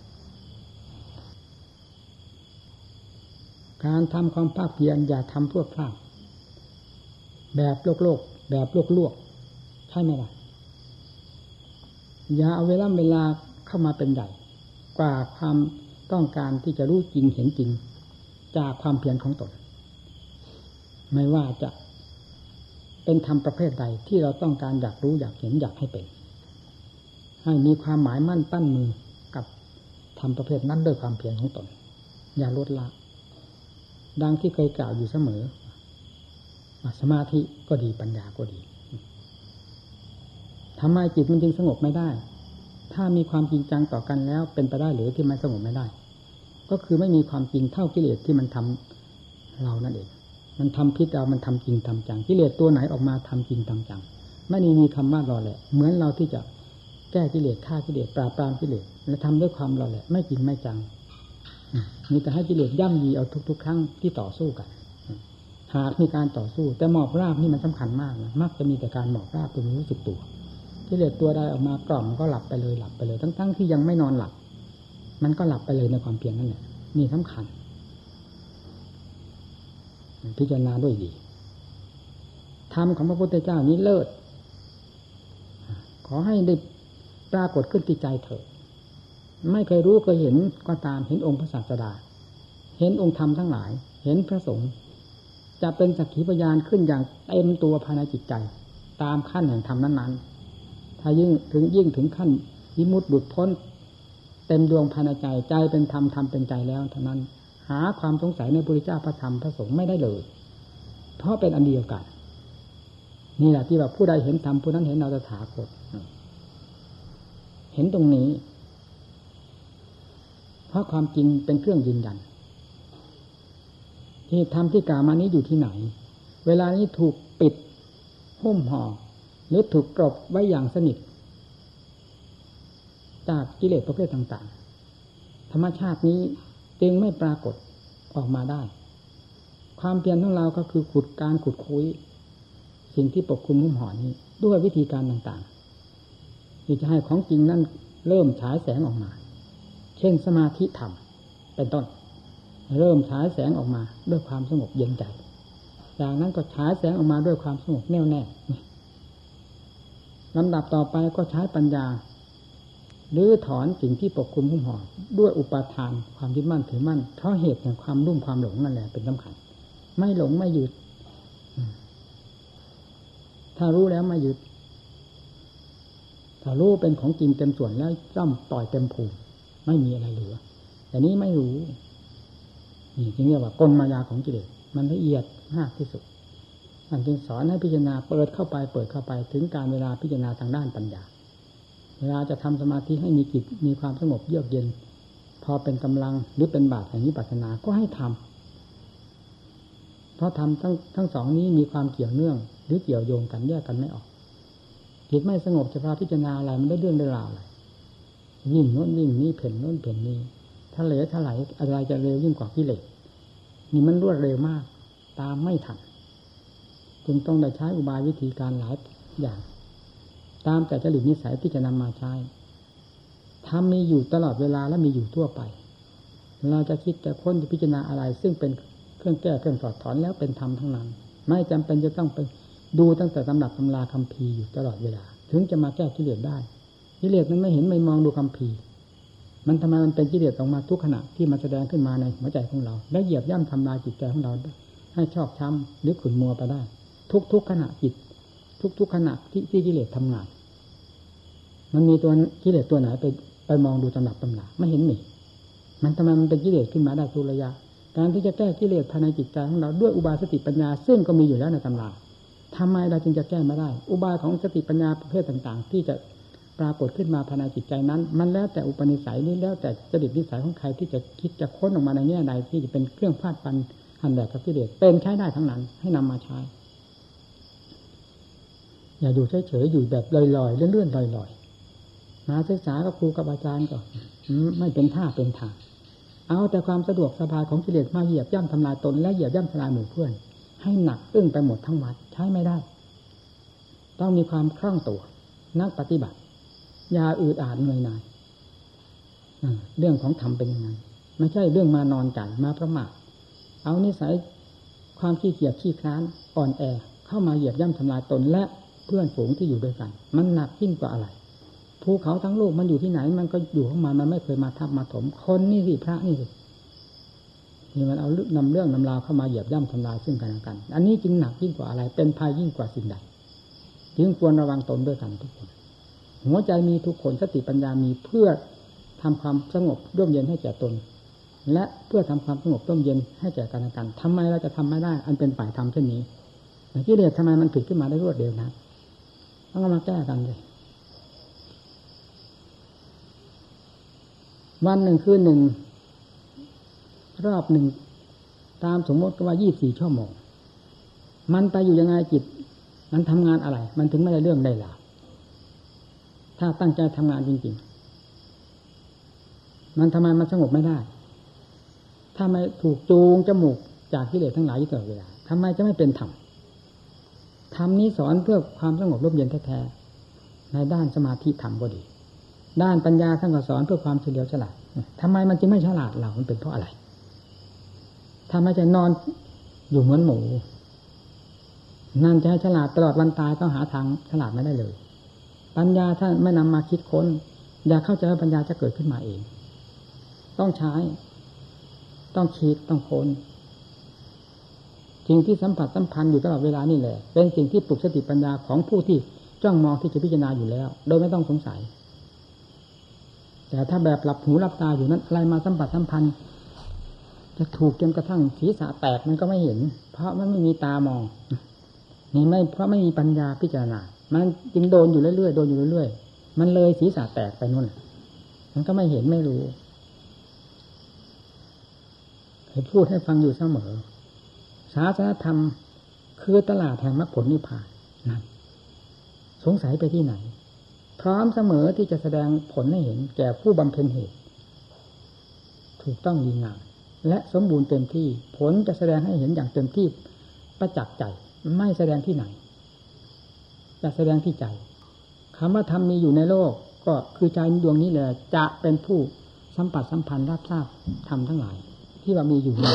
การทำความภาคเพียรอย่าทำพวกพลาดแบบโลกโลก แบบโลกลวกใช่ไหมล่ะอย่าเอาเวลาเวลาเข้ามาเป็นใหญ่กว่าความต้องการที่จะรู้จริงเห็นจริง จากความเพียรของตน ไม่ว่าจะเป็นธรรมประเภทใดที่เราต้องการอยากรู้อยากเห็นอยากให้เป็น ให้มีความหมายมั่นตั้นมือกับธรรมประเภทนั้นด้วยความเพียรของตน อย่าลดละ ดังที่เคยกล่าวอยู่เสมอ สมาธิก็ดีปัญญาก็ดีทำไมจิตมันจึงสงบไม่ได้ ถ้ามีความจริงจังต่อกันแล้ว เป็นไปได้หรือที่มันสงบไม่ได้ ก็คือไม่มีความจริงเท่ากิเลสที่มันทำเรานั่นเอง มันทำพิษเรา มันทำจริงทำจัง กิเลสตัวไหนออกมาทำจริงทำจัง ไม่มีมีคำว่ารอแหละ เหมือนเราที่จะแก้กิเลสฆ่ากิเลสปราบปรามกิเลสและทำด้วยความรอแหละ ไม่จริงไม่จัง มีแต่ให้กิเลสย่ำยีเอาทุก ๆ ครั้งที่ต่อสู้กัน หากมีการต่อสู้ แต่หมอบราบนี่มันสำคัญมากนะมักจะมีแต่การหมอบราบตัวรู้สึกตัวกิเลสตัวใดออกมากล่อมก็หลับไปเลยหลับไปเลย ทั้ง ๆ ที่ยังไม่นอนหลับ มันก็หลับไปเลยในความเพียรนั่นแหละนี่สำคัญ พิจารณาด้วยดีธรรมของพระพุทธเจ้านี้เลิศขอให้ได้ปรากฏขึ้นที่ใจเถิด ไม่เคยรู้เคยเห็นก็ตามเห็นองค์พระศาสดา เห็นองค์ธรรมทั้งหลาย เห็นพระสงฆ์จะเป็นสักขีพยานขึ้นอย่างเต็มตัวภายในจิตใจ ตามขั้นแห่งธรรมนั้นๆ ถ้ายิ่งถึงยิ่งถึงขั้นวิมุติบุตรพ้น เต็มดวงภายในใจใจเป็นธรรมธรรมเป็นใจแล้วเท่านั้น หาความสงสัยในพระเจ้าพระธรรมพระสงฆ์ไม่ได้เลย เพราะเป็นอันเดียวกันนี่แหละที่ว่าผู้ใดเห็นธรรมผู้นั้นเห็นเราจะถาคตเห็นตรงนี้ ราะความจริงเป็นเครื่องยืนยันที่ธรรมที่กล่าวมานี้อยู่ที่ไหน เวลานี้ถูกปิดหุ้มห่อหรือถูกกรบไว้อย่างสนิท จากกิเลสประเภทต่างๆ ธรรมชาตินี้จึงไม่ปรากฏออกมาได้ ความเพียรของเราก็คือขุดการขุดคุย สิ่งที่ปกคลุมหุ้มห่อนี้ ด้วยวิธีการต่างๆที่จะให้ของจริงนั้นเริ่มฉายแสงออกมา เช่นสมาธิธรรมเป็นต้น เริ่มฉายแสงออกมาด้วยความสงบเย็นใจจากนั้นก็ฉายแสงออกมาด้วยความสงบแน่วแน่ลำดับต่อไปก็ใช้ปัญญาหรือถอนสิ่งที่ปกคลุมหุ้มห่อด้วยอุปาทานความยึดมั่นถือมั่นเพราะเหตุแห่งความรุ่มความหลงนั่นแหละเป็นสำคัญไม่หลงไม่หยุด ถ้ารู้แล้วไม่หยุดถ้ารู้เป็นของจริงเต็มส่วนแล้วจ้อมต่อยเต็มภูมิ ไม่มีอะไรเหลือ แต่นี้ไม่รู้ นี่จึงเรียกว่ากลมายาของกิเลสมันละเอียดมากที่สุดมันจึงสอนให้พิจารณาเปิดเข้าไปเปิดเข้าไปถึงการเวลาพิจารณาทางด้านปัญญา เวลาจะทำสมาธิให้มีจิตมีความสงบเยือกเย็น พอเป็นกำลังหรือเป็นบาตรแห่งนี้ปัจนาก็ให้ทำเพราะทำทั้งทั้งสองนี้มีความเกี่ยวเนื่อง หรือเกี่ยวโยงกันแยกกันไม่ออกจิตไม่สงบจะพาพิจารณาอะไรมันได้เรื่องได้ราวอะไร วิ่งโน้นวิ่งนี้เพ่นโน้นเพ่นนี้ทะเลทลายอะไรจะเร็วยิ่งกว่ากิเลสนี่มันรวดเร็วมาก ตามไม่ทันจึงต้องได้ใช้อุบายวิธีการหลายอย่าง ตามแต่จริตนิสัยที่จะนำมาใช้ทำมีอยู่ตลอดเวลาและมีอยู่ทั่วไป เราจะคิดจะค้นจะพิจารณาอะไร ซึ่งเป็นเครื่องแก้เครื่องถอดถอนแล้วเป็นธรรมทั้งนั้น ไม่จำเป็นจะต้องไปดูตั้งแต่ตำหนักตำราคำพีอยู่ตลอดเวลา ถึงจะมาแก้กิเลสได้ กิเลสมันไม่เห็นไม่มองดูคำพีมันทำไมมันเป็นกิเลสออกมาทุกขณะที่มันแสดงขึ้นมาในหัวใจของเรา และเหยียบย่ำทำลายจิตใจของเรา ให้ชอบช้ำหรือขุ่นมัวไปได้ ทุกๆขณะจิต ทุกๆขณะที่ที่กิเลสทำงาน มันมีตัวกิเลสตัวไหนไปไปมองดูตำหนักตำราไม่เห็นมีมันทำไมมันเป็นกิเลสขึ้นมาได้ทุกระยะ การที่จะแก้กิเลสภายในจิตใจของเราด้วยอุบายสติปัญญา ซึ่งก็มีอยู่แล้วในตำราทำไมเราจึงจะแก้ไม่ได้ อุบายของสติปัญญาประเภทต่าง ๆ ที่จะ ปรากฏขึ้นมาภายในจิตใจนั้น มันแล้วแต่อุปนิสัยนี่แล้วแต่จริตนิสัยของใครที่จะคิดจะค้นออกมาในแง่ใดที่จะเป็นเครื่องพาดปันหันแดกกับกิเลสเป็นใช้ได้ทั้งนั้น ให้นำมาใช้ อย่าดูเฉยๆอยู่แบบลอยๆเลื่อนๆลอยๆมาศึกษากับครูกับอาจารย์ก็ไม่เป็นท่าเป็นทางเอาแต่ความสะดวกสบายของกิเลสมาเหยียบย่ำทำลายตนและเหยียบย่ำทำลายหมู่เพื่อน ให้หนักอึ้งไปหมดทั้งวัดใช้ไม่ได้ ต้องมีความคล่องตัว นักปฏิบัติ ยาอืดอาดเหนื่อยหน่ายเรื่องของธรรมเป็นยังไงไม่ใช่เรื่องมานอนใจมาประมาทเอานิสัยความขี้เกียจขี้คร้านอ่อนแอเข้ามาเหยียบย่ำทำลายตนและเพื่อนฝูงที่อยู่ด้วยกัน มันหนักยิ่งกว่าอะไรภูเขาทั้งโลกมันอยู่ที่ไหน มันก็อยู่ของมันมันไม่เคยมาทับมาถมคนนี่สิพระนี่สินี่มันเอานำเรื่องนำราวเข้ามาเหยียบย่ำทำลายซึ่งกันและกัน อันนี้จึงหนักยิ่งกว่าอะไร เป็นภัยยิ่งกว่าสิ่งใด จึงควรระวังตนด้วยกันทุกคน หัวใจมีทุกคนสติปัญญามีเพื่อทำความสงบร่มเย็นให้แก่ตน และเพื่อทำความสงบร่มเย็นให้แก่กันและกันทำไมเราจะทำไม่ได้ อันเป็นฝ่ายธรรมเช่นนี้กิเลสทำไมมันผิดขึ้นมาได้รวดเร็วนะต้องมาแก้กันเลยวันหนึ่งคืนหนึ่งรอบหนึ่งตามสมมติก็ว่ายี่สี่ชั่วโมง มันไปอยู่ยังไงจิต มันทำงานอะไร มันถึงไม่ได้เรื่องได้หลา ถ้าตั้งใจทำงานจริง ๆ มันทำไมมันสงบไม่ได้ ถ้าไม่ถูกจูงจมูกจากกิเลสทั้งหลายอยู่ตลอดเวลาทำไมจะไม่เป็นธรรมธรรมนี้สอนเพื่อความสงบร่มเย็นแท้ๆในด้านสมาธิธรรมก็ดี ด้านปัญญาท่านก็สอนเพื่อความเฉลียวฉลาดทำไมมันจึงไม่ฉลาดเรามันเป็นเพราะอะไรถ้าไม่จะนอนอยู่เหมือนหมูนั่นจะให้ฉลาดตลอดวันตายต้องหาทางฉลาดไม่ได้เลย ปัญญาถ้าไม่นำมาคิดค้น อย่าเข้าใจว่าปัญญาจะเกิดขึ้นมาเอง ต้องใช้ ต้องคิดต้องค้นสิ่งที่สัมผัสสัมพันธ์อยู่ตลอดเวลานี่แหละ เป็นสิ่งที่ปลุกสติปัญญาของผู้ที่จ้องมองที่จะพิจารณาอยู่แล้ว โดยไม่ต้องสงสัย แต่ถ้าแบบหลับหูหลับตาอยู่นั้นอะไรมาสัมผัสสัมพันธ์ จะถูกจนกระทั่งศีรษะแตกมันก็ไม่เห็น เพราะมันไม่มีตามองนี่ไม่เพราะไม่มีปัญญาพิจารณามันจึงโดนอยู่เรื่อยๆโดนอยู่เรื่อยๆมันเลยศีรษะแตกไปนู่นมันก็ไม่เห็นไม่รู้ให้พูดให้ฟังอยู่เสมอศาสนธรรมคือตลาดแห่งมรรคผลนิพพานนั่นสงสัยไปที่ไหน พร้อมเสมอที่จะแสดงผลให้เห็น แก่ผู้บำเพ็ญเหตุ ถูกต้องดีงามและสมบูรณ์เต็มที่ผลจะแสดงให้เห็นอย่างเต็มที่ประจักษ์ใจไม่แสดงที่ไหน จะแสดงที่ใจคำว่าธรรมมีอยู่ในโลกก็คือใจดวงนี้แหละจะเป็นผู้สัมผัสสัมพันธ์รับทราบธรรมทั้งหลาย ที่ว่ามีอยู่ใน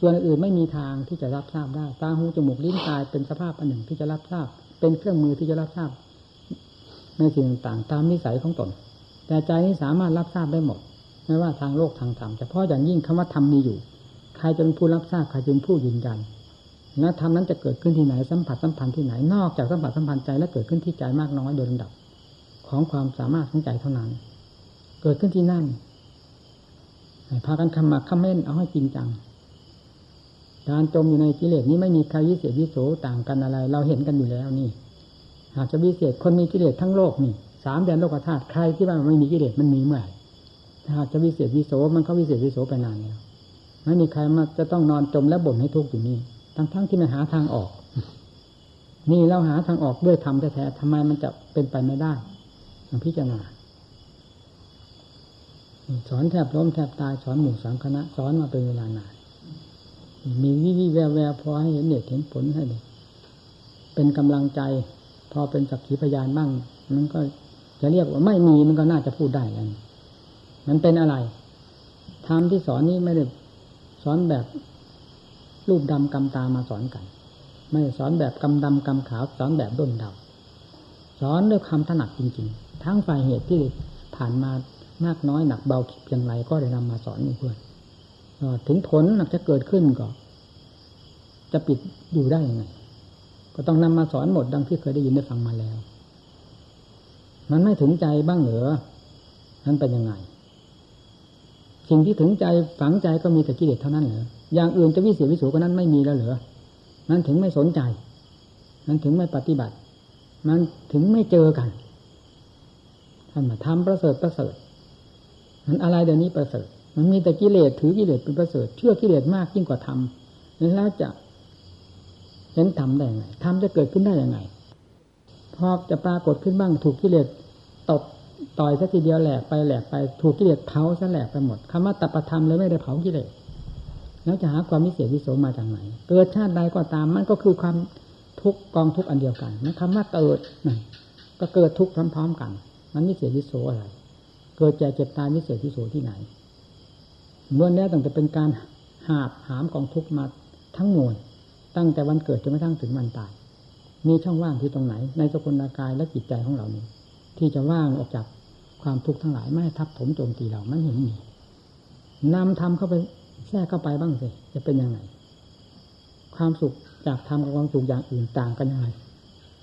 ส่วนอื่นไม่มีทางที่จะรับทราบได้ตาหูจมูกลิ้นกายเป็นสภาพอันหนึ่งที่จะรับทราบ เป็นเครื่องมือที่จะรับทราบ ในสิ่งต่างๆตามนิสัยของตน แต่ใจนี้สามารถรับทราบได้หมดไม่ว่าทางโลกทางธรรมเฉพาะอย่างยิ่งคำว่าธรรมมีอยู่ ใครจะเป็นผู้รับทราบใครจะเป็นผู้ยืนยัน และธรรมนั้นจะเกิดขึ้นที่ไหนสัมผัสสัมพันธ์ที่ไหนนอกจากสัมผัสสัมพันธ์ใจและเกิดขึ้นที่ใจมากน้อยโดยลำดับ ของความสามารถของใจเท่านั้น เกิดขึ้นที่นั่นพากันคำมาคำเม่นเอาให้จริงจังการจมอยู่ในกิเลสนี้ไม่มีใครวิเศษวิโสต่างกันอะไร เราเห็นกันอยู่แล้วนี่ หากจะวิเศษคนมีกิเลสทั้งโลกนี่สามแดนโลกธาตุใครที่ว่าไม่มีกิเลสมันมีเมื่อไหร่หากจะวิเศษวิโสมันก็วิเศษวิโสไปนานแล้วไม่มีใครมาจะต้องนอนจมและบ่นให้ทุกข์อยู่นี่ ทั้งทั้งที่ไม่หาทางออก นี่เราหาทางออกด้วยธรรมแท้ๆทำไมมันจะเป็นไปไม่ได้พิจารณาสอนแทบล้มแทบตายสอนหมู่สามคณะสอนมาเป็นเวลานานมีวิวิแววแววพอให้เห็นเด็ดเห็นผลให้เลยเป็นกำลังใจ พอเป็นสักขีพยานบ้างมันก็จะเรียกว่าไม่มีมันก็น่าจะพูดได้แล้วมันเป็นอะไรธรรมที่สอนนี้ไม่ได้สอนแบบ รูปดำกำตามาสอนกัน ไม่สอนแบบกำดำกำขาวสอนแบบด้นดาสอนด้วยคำถนัดจริง ๆ ทั้งฝ่ายเหตุที่ผ่านมามากน้อยหนักเบาเพียงไรก็ได้นำมาสอนเพื่อนถึงผลหนักจะเกิดขึ้นก็ จะปิดอยู่ได้ยังไงก็ต้องนำมาสอนหมดดังที่เคยได้ยินได้ฟังมาแล้ว มันไม่ถึงใจบ้างเหรอนั้นเป็นยังไง สิ่งที่ถึงใจฝังใจก็มีแต่กิเลสเท่านั้นเหรออย่างอื่นจะวิเศษวิสูกนั้นไม่มีแล้วเหรอนั้นถึงไม่สนใจ นั้นถึงไม่ปฏิบัติ มันถึงไม่เจอกันท่านมาทำประเสริฐประเสริฐมันอะไรเดี๋ยวนี้ประเสริฐ มันมีแต่กิเลสถือกิเลสเป็นประเสริฐ เชื่อกิเลสมากยิ่งกว่าธรรมแล้วจะเห็นธรรมได้ยังไงธรรมจะเกิดขึ้นได้ยังไงพอจะปรากฏขึ้นบ้างถูกกิเลสตบ ต่อยสักทีเดียวแหลกไปแหลกไปถูกกิเลสเผาซะแหลกไปหมดคำว่าตัปธรรมเลยไม่ได้เผากิเลสแล้วจะหาความมิเศษวิโสมาจากไหน เกิดชาติใดก็ตามมันก็คือความทุกกองทุกอันเดียวกันนะคำว่าเกิดนั่นก็เกิดทุกพร้อมๆกัน มันมิเศษวิโสอะไร เกิดแก่เจ็บตายมิเศษวิโสที่ไหนเมื่อนี้ตั้งแต่เป็นการหาบหามกองทุกมาทั้งมวลตั้งแต่วันเกิดจนกระทั่งถึงวันตาย มีช่องว่างที่ตรงไหน ในสกุลกายและจิตใจของเรานี้ ที่จะว่างออกจากความทุกข์ทั้งหลายไม่ทับถมโจมตีเรามันเห็นมีนำทำเข้าไปแทรกเข้าไปบ้างสิจะเป็นยังไง ความสุขจากทำกับความสุขอย่างอื่นต่างกันยังไง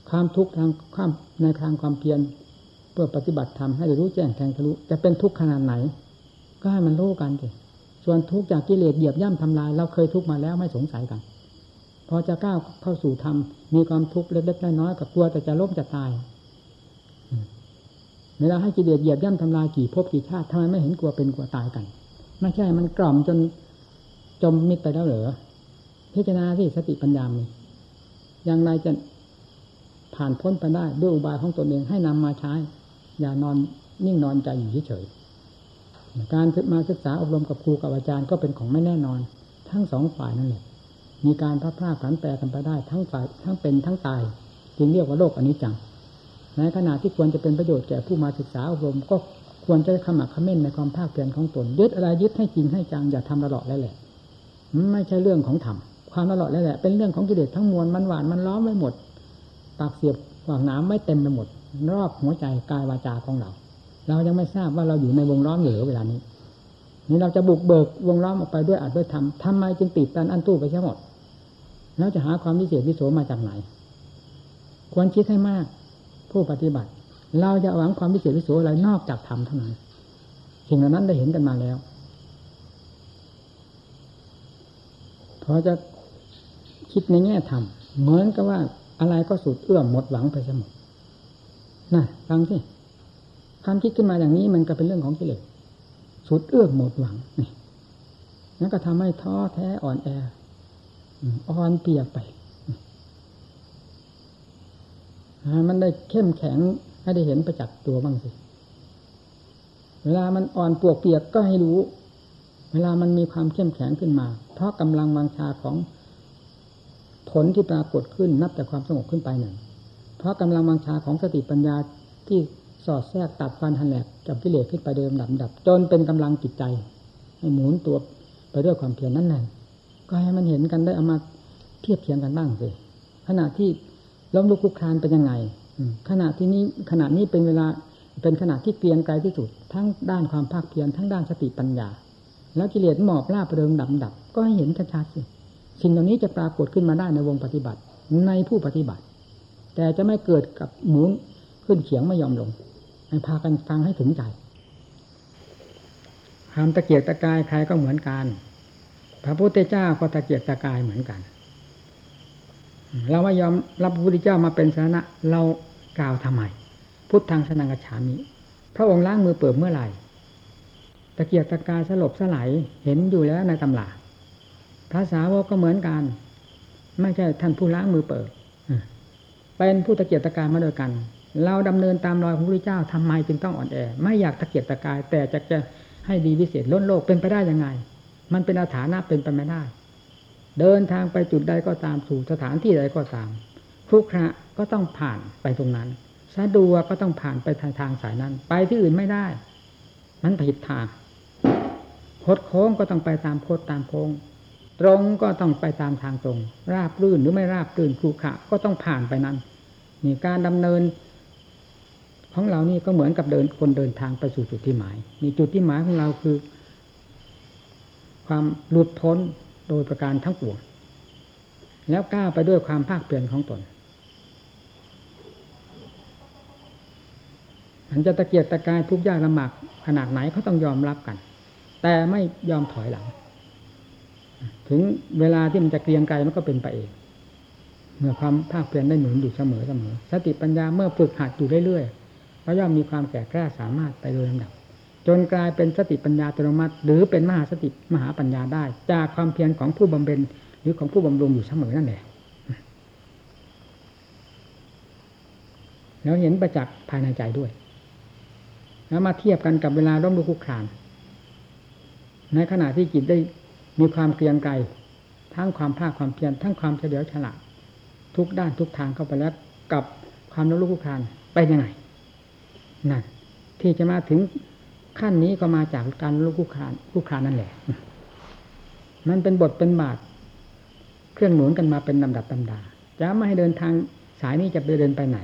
ความทุกข์ทางความในทางความเพียรเพื่อปฏิบัติธรรมให้รู้แจ้งแทงทะลุจะเป็นทุกข์ขนาดไหน ก็ให้มันรู้กันสิส่วนทุกข์จากกิเลสเหยียบย่ำทำลาย เราเคยทุกข์มาแล้วไม่สงสัยกัน พอจะก้าวเข้าสู่ธรรมมีความทุกข์เล็กๆน้อยๆกับกลัวแต่จะล้มจะตาย เวลาให้กิเลสเหยียบย่ำทำลายกี่ภพกี่ชาติทำไมไม่เห็นกลัวเป็นกลัวตายกันไม่ใช่มันกล่อมจนจมมิดไปแล้วเหรอพิจารณาที่สติปัญญามีอย่างไรจะผ่านพ้นไปได้ด้วยอุบายของตนเองให้นำมาใช้ อย่านอนนิ่งนอนใจอยู่เฉยการมาศึกษาอบรมกับครูกับอาจารย์ก็เป็นของไม่แน่นอน ทั้งสองฝ่ายนั่นแหละมีการพัดพลาดผันแปรกันไปได้ทั้งฝ่ายทั้งเป็นทั้งตาย จึงเรียกว่าโลกอนิจจัง ในขณะที่ควรจะเป็นประโยชน์แก่ผู้มาศึกษาอบรม ก็ควรจะขมักขม้นในความภาคเพียรของตนยึดอะไรยึดให้จริงให้จังอย่าทำตลอดแล้วแหละไม่ใช่เรื่องของธรรมความอร่อยแล้วแหละเป็นเรื่องของกิเลสทั้งมวลมันหวานมันล้อมไว้หมดปากเสียบปากน้ำไม่เต็มไปหมด รอบหัวใจกายวาจาของเรา เรายังไม่ทราบว่าเราอยู่ในวงล้อมอยู่เวลานี้นี่เราจะบุกเบิกวงล้อมออกไปด้วยอัดด้วยธรรมทำไมจึงติดตันอันตู้ไปใช่หมดแล้วจะหาความวิเศษวิโสมาจากไหน ควรคิดให้มาก ผู้ปฏิบัติ เราจะหวังความวิเศษวิโสอะไรนอกจากธรรมเท่านั้นสิ่งเหล่านั้นได้เห็นกันมาแล้วพอจะคิดในแง่ธรรมเหมือนกับว่าอะไรก็สุดเอื้อมหมดหวังไปเสมอน่ะฟังสิความคิดขึ้นมาอย่างนี้มันก็เป็นเรื่องของกิเลสสุดเอื้อมหมดหวังนี่นั่นก็ทำให้ท้อแท้อ่อนแออ่อนเปียกไป มันได้เข้มแข็งให้ได้เห็นประจักษ์ตัวบ้างสิ เวลามันอ่อนปวกเปียกก็ให้รู้ เวลามันมีความเข้มแข็งขึ้นมา เพราะกำลังวังชาของผลที่ปรากฏขึ้นนับแต่ความสงบขึ้นไปหนึ่ง เพราะกำลังวังชาของสติปัญญาที่สอดแทรกตัดฟันหันแหลกจับกิเลสขึ้นไปเดิมดับดับจนเป็นกำลังจิตใจให้หมุนตัวไปด้วยความเพียรนั่นแหละก็ให้มันเห็นกันได้เอามาเทียบเทียงกันบ้างสิขณะที่ ล้มลุกคลุกคลานเป็นยังไงขณะที่นี้ขณะนี้เป็นเวลาเป็นขณะที่เกรียงไกลที่สุด ทั้งด้านความภาคเพียรทั้งด้านสติปัญญา แล้วกิเลสหมอบลาบเริงดับดับ ก็ให้เห็นชัดๆสิสิ่งเหล่านี้จะปรากฏขึ้นมาได้ในวงปฏิบัติในผู้ปฏิบัติ แต่จะไม่เกิดกับหมุนขึ้นเขียงไม่ยอมลงให้พากันฟังให้ถึงใจความตะเกียกตะกายใครก็เหมือนกัน พระพุทธเจ้าก็ตะเกียกตะกายเหมือนกัน เราไม่ยอมรับพระพุทธเจ้ามาเป็นสาระเรากล่าวทำไมพุทธังสนังกฉามิ พระองค์ล้างมือเปิดเมื่อไหร่ตะเกียกตะกายสลบสลายเห็นอยู่แล้วในตำราภาษาวกก็เหมือนกัน ไม่ใช่ท่านผู้ล้างมือเปิดเป็นผู้ตะเกียกตะกายมาโดยกัน เราดำเนินตามรอยพระพุทธเจ้าทำไมจึงต้องอ่อนแอ ไม่อยากตะเกียกตะกาย แต่จะจะให้ดีวิเศษล้นโลกเป็นไปได้ยังไง มันเป็นอาถานะเป็นไปไม่ได้ เดินทางไปจุดใดก็ตามสู่สถานที่ใดก็ตามทุกขณะก็ต้องผ่านไปตรงนั้นสะดวกก็ต้องผ่านไปทางทางสายนั้น ไปที่อื่นไม่ได้ มันผิดทางโคดโค้งก็ต้องไปตามโคดตามโค้ง ตรงก็ต้องไปตามทางตรง ราบรื่นหรือไม่ราบรื่นครูขะก็ต้องผ่านไปนั้นนี่การดำเนิน ของเรานี่ก็เหมือนกับเดินคนเดินทางไปสู่จุดที่หมายนี่จุดที่หมายของเราคือ ความหลุดพ้น ดยประการทั้งปวง แล้วก้าวไปด้วยความภาคเปลี่ยนของตนมันจะตะเกียกตะกายทุกยากลำบากขนาดไหนเขาต้องยอมรับกัน แต่ไม่ยอมถอยหลัง ถึงเวลาที่มันจะเกรียงไกลมันก็เป็นไปเอง เมื่อความภาคเพียรได้หนุนอยู่เสมอเสมอสติปัญญาเมื่อฝึกหัดอยู่เรื่อยๆก็ย่อมมีความแก่กล้าสามารถไปโดยลำดับ จนกลายเป็นสติปัญญาอัตโนมัติ หรือเป็นมหาสติมหาปัญญาได้ จากความเพียรของผู้บำเพ็ญหรือของผู้บำรุงอยู่เสมอนั่นแหละแล้วเห็นประจักษ์ภายในใจด้วย แล้วมาเทียบกันกับเวลาร่มลุกคุกคลาน ในขณะที่จิตได้มีความเกรียงไกรทั้งความภาคความเพียรทั้งความเฉลียวฉลาดทุกด้านทุกทางเข้าไปแล้วกับความรู้ลุกคลานไปยังไงนั่นที่จะมาถึง ขั้นนี้ก็มาจากการรู้ลุกคลานลุกคานนั่นแหละ มันเป็นบทเป็นบาท เครื่องหนุนกันมาเป็นลำดับตำดา จะไม่ให้เดินทางสายนี้จะไปเดินไปไหน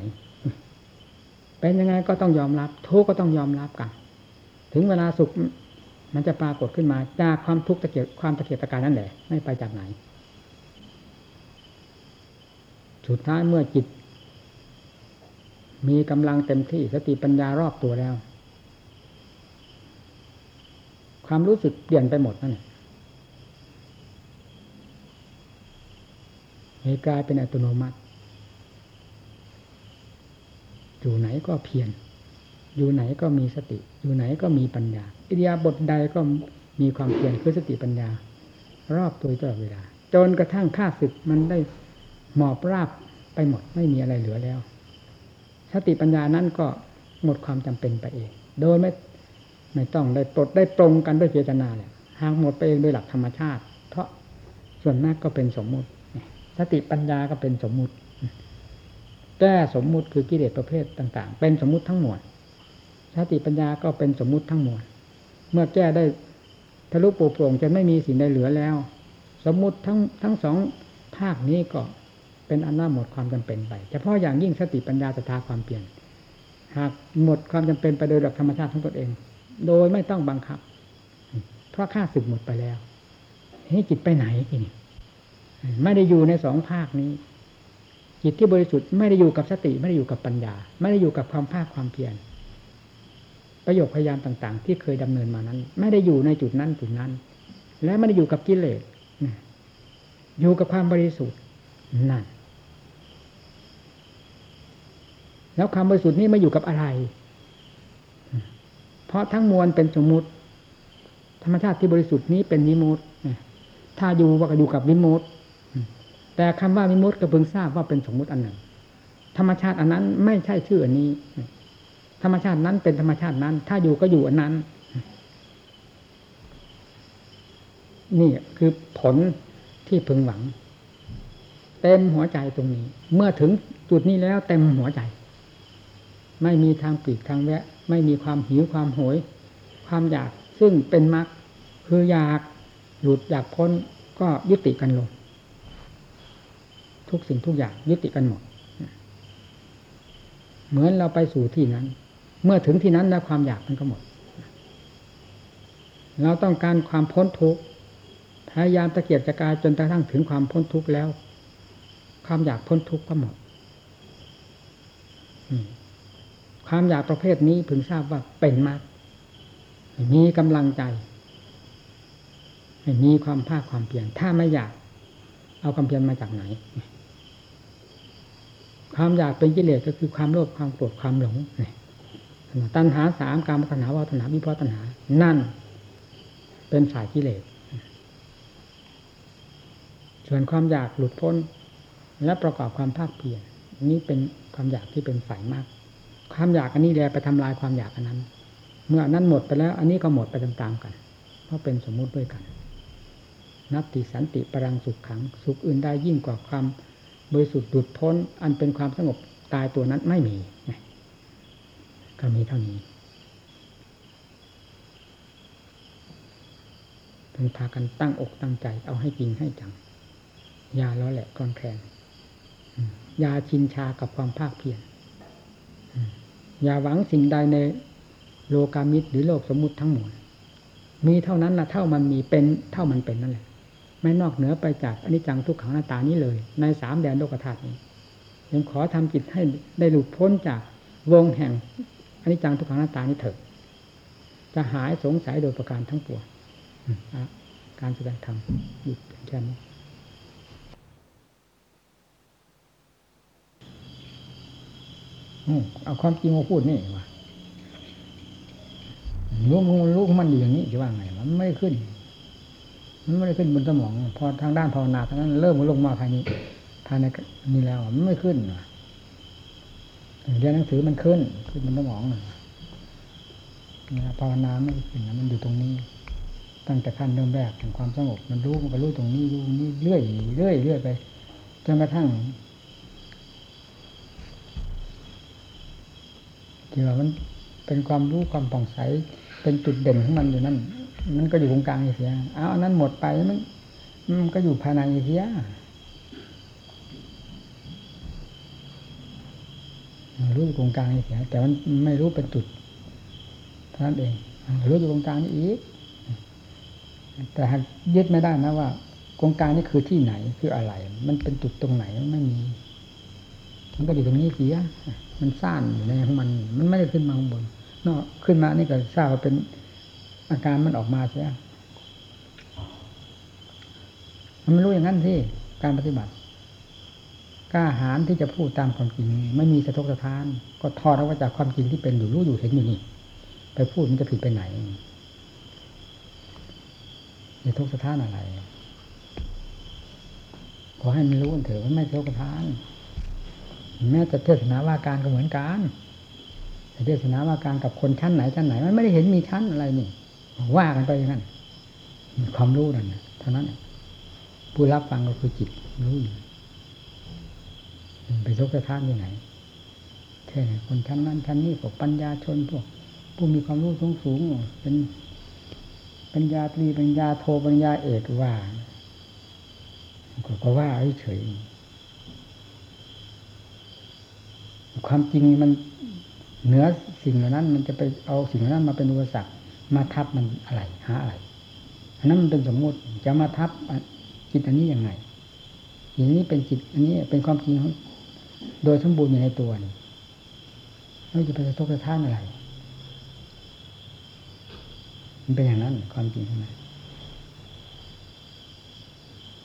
เป็นยังไงก็ต้องยอมรับ ทุกก็ต้องยอมรับกัน ถึงเวลาสุขมันจะปรากฏขึ้นมาจากความทุกข์ตะเกียบความตะเกียบตะการนั่นแหละ ไม่ไปจากไหน สุดท้ายเมื่อจิต มีกำลังเต็มที่สติปัญญารอบตัวแล้ว ความรู้สึกเปลี่ยนไปหมดนั่นแหละกลายเป็นอัตโนมัติ อยู่ไหนก็เพียรอยู่ไหนก็มีสติ อยู่ไหนก็มีปัญญา อิริยาบถใดก็มีความเพียรคือสติปัญญา รอบตัวตลอดเวลา จนกระทั่งข้าศึกมันได้หมอบราบไปหมดไม่มีอะไรเหลือแล้ว สติปัญญานั้นก็หมดความจำเป็นไปเอง โดยไม่ ไม่ต้องได้ปลดได้ตรงกันด้วยเจตนาแหละหางหมดไปเองโดยหลักธรรมชาติ เพราะส่วนมากก็เป็นสมมุติ สติปัญญาก็เป็นสมมุติ แก้สมมุติคือกิเลสประเภทต่าง ๆ เป็นสมมุติทั้งหมด สติปัญญาก็เป็นสมมุติทั้งหมวลเมื่อแก้ได้ทะลุปูโปร่งจะไม่มีสิ่งใดเหลือแล้ว สมมุติทั้งทั้งสองภาคนี้ก็เป็นอันว่าหมดความจำเป็นไปเฉพาะอย่างยิ่งสติปัญญาศรัทธาความเปลี่ยน หากหมดความจำเป็นไปโดยหลักธรรมชาติของตนเอง โดยไม่ต้องบังคับ เพราะค่าศึกหมดไปแล้วให้จิตไปไหนทีนี่ไม่ได้อยู่ในสองภาคนี้ จิตที่บริสุทธิ์ไม่ได้อยู่กับสติ ไม่ได้อยู่กับปัญญา ไม่ได้อยู่กับความภาคความเพียรประโยคพยายามต่าง ๆ ที่เคยดำเนินมานั้น ไม่ได้อยู่ในจุดนั้นจุดนั้น และไม่ได้อยู่กับกิเลสอยู่กับความบริสุทธิ์นั่นแล้วความบริสุทธิ์นี้มาอยู่กับอะไร เพราะทั้งมวลเป็นสมมุติ ธรรมชาติที่บริสุทธิ์นี้เป็นนิมุตถ้าอยู่ว่าก็อยู่กับวิมุตแต่คำว่าวิมุตก็เพิ่งทราบว่าเป็นสมมุติอันหนึ่ง ธรรมชาติอันนั้นไม่ใช่ชื่ออันนี้ ธรรมชาตินั้นเป็นธรรมชาตินั้น ถ้าอยู่ก็อยู่อันนั้น นี่คือผลที่พึงหวัง เต็มหัวใจตรงนี้ เมื่อถึงจุดนี้แล้วเต็มหัวใจ ไม่มีทางปีกทางแวะ ไม่มีความหิวความโหย ความอยากซึ่งเป็นมรรคคืออยากหลุดอยากพ้นก็ยุติกันลง ทุกสิ่งทุกอย่างยุติกันหมด เหมือนเราไปสู่ที่นั้น เมื่อถึงที่นั้นแล้วความอยากมันก็หมด เราต้องการความพ้นทุกข์พยายามตะเกียกตะกายจนกระทั่งถึงความพ้นทุกข์แล้ว ความอยากพ้นทุกข์ก็หมด ความอยากประเภทนี้พึงทราบว่าเป็นมากมีกำลังใจมีความภาคความเพียรถ้าไม่อยากเอาความเพียรมาจากไหน ความอยากเป็นกิเลสก็คือความโลภความโกรธความหลงตัณหาสามการมตัณหาวาตัณหาวิพาตัณหานั่น เป็นฝ่ายกิเลสส่วนความอยากหลุดพ้น และประกอบความภาคเพียรนี้เป็นความอยากที่เป็นฝ่ายมาก ความอยากอันนี้แลไปทำลายความอยากอันนั้น เมื่อนั้นหมดไปแล้ว อันนี้ก็หมดไปตามๆกัน เพราะเป็นสมมุติด้วยกัน นับติสันติปรังสุขขัง สุขอื่นได้ยิ่งกว่าความบริสุทธิ์ดุดพ้น อันเป็นความสงบตายตัวนั้นไม่มีก็มีเท่านี้เป็นพากันตั้งอกตั้งใจ เอาให้จริงให้จังยาล้อแหละกอนแคลนยาชินชากับความภาคเพียร อย่าหวังสิ่งใดในโลกามิตรหรือโลกสมมุติทั้งหมด มีเท่านั้นนะเท่ามันมีเป็นเท่ามันเป็นนั่นแหละ ไม่นอกเหนือไปจากอนิจจังทุกขังหน้าตานี้เลย ในสามแดนโลกธาตุนี้ยังขอทำจิตให้ได้หลุดพ้นจากวงแห่งอนิจจังทุกขังหน้าตานี้เถิดจะหายสงสัยโดยประการทั้งปวงการแสดงธรรมหยุดแค่นี้ เอาความจริงมาพูดนี่ว่ารู้มันรู้มันอยู่อย่างนี้จะว่าไง มันไม่ขึ้น มันไม่ได้ขึ้นบนสมอง พอทางด้านภาวนาทางนั้นเริ่มลงมาภายนี้ภายในนี้แล้วมันไม่ขึ้นเรียนหนังสือมันขึ้น ขึ้นบนสมองนะภาวนาไม่ขึ้นมันอยู่ตรงนี้ ตั้งแต่ขั้นเริ่มแรกถึงความสงบ มันรู้มันก็รู้ตรงนี้รู้นี่เรื่อยเรื่อยเรื่อยไปจนกระทั่ง ที่ว่ามันเป็นความรู้ความผ่องใส เป็นจุดเด่นของมันอยู่นั่น มันก็อยู่ตรงกลางเสียเอาอันนั้นหมดไปมันมันก็อยู่ภายในเสียรู้อยู่ตรงกลางเสียแต่มันไม่รู้เป็นจุดเท่านั้นเองรู้อยู่ตรงกลางนี่อีกแต่หากยึดไม่ได้นะว่าตรงกลางนี่คือที่ไหนคืออะไร มันเป็นจุดตรงไหนไม่มีมันก็อยู่ตรงนี้เสีย มันซ่านอยู่ในของมัน มันไม่ได้ขึ้นมาข้างบนนาะขึ้นมานี่ก็ทราบว่าเป็นอาการมันออกมาใช่ไหมมันไม่รู้อย่างนั้นที่การปฏิบัติกล้าหาญที่จะพูดตามความจริง ไม่มีสะทกสะท้าน ก็ทอดออกมาจากความจริงที่เป็นอยู่รู้อยู่เห็นอยู่นี่ ไปพูดมันจะผิดไปไหนในทุกสถานอะไร ขอให้มันรู้กันเถอะว่าไม่สะทกสะท้าน แม้จะเทศนาว่าการก็เหมือนกันเทศนาว่าการกับคนชั้นไหนชั้นไหน มันไม่ได้เห็นมีชั้นอะไรนี่ ว่ากันไปอย่างนั้นความรู้นั่นเท่านั้นผู้รับฟังก็คือจิตรู้ไปทกสะทานที่ไหนแค่คนชั้นนั้นชั้นนี้พวกปัญญาชนพวกผู้มีความรู้สูงสูงเป็นปัญญาตรีปัญญาโทปัญญาเอกว่าก็ว่าเฉย ความจริงมันเหนือสิ่งเหล่านั้น มันจะไปเอาสิ่งเหล่านั้นมาเป็นอุปสรรคมาทับมันอะไรหาอะไรอันนั้นมันเป็นสมมติจะมาทับจิตอันนี้ยังไงอย่างนี้เป็นจิต อันนี้เป็นความจริงโดยสมบูรณ์อยู่ในตัวนี่ไม่จะไปกระทบกระทั่งอะไร มันเป็นอย่างนั้น ความจริงใช่ไหม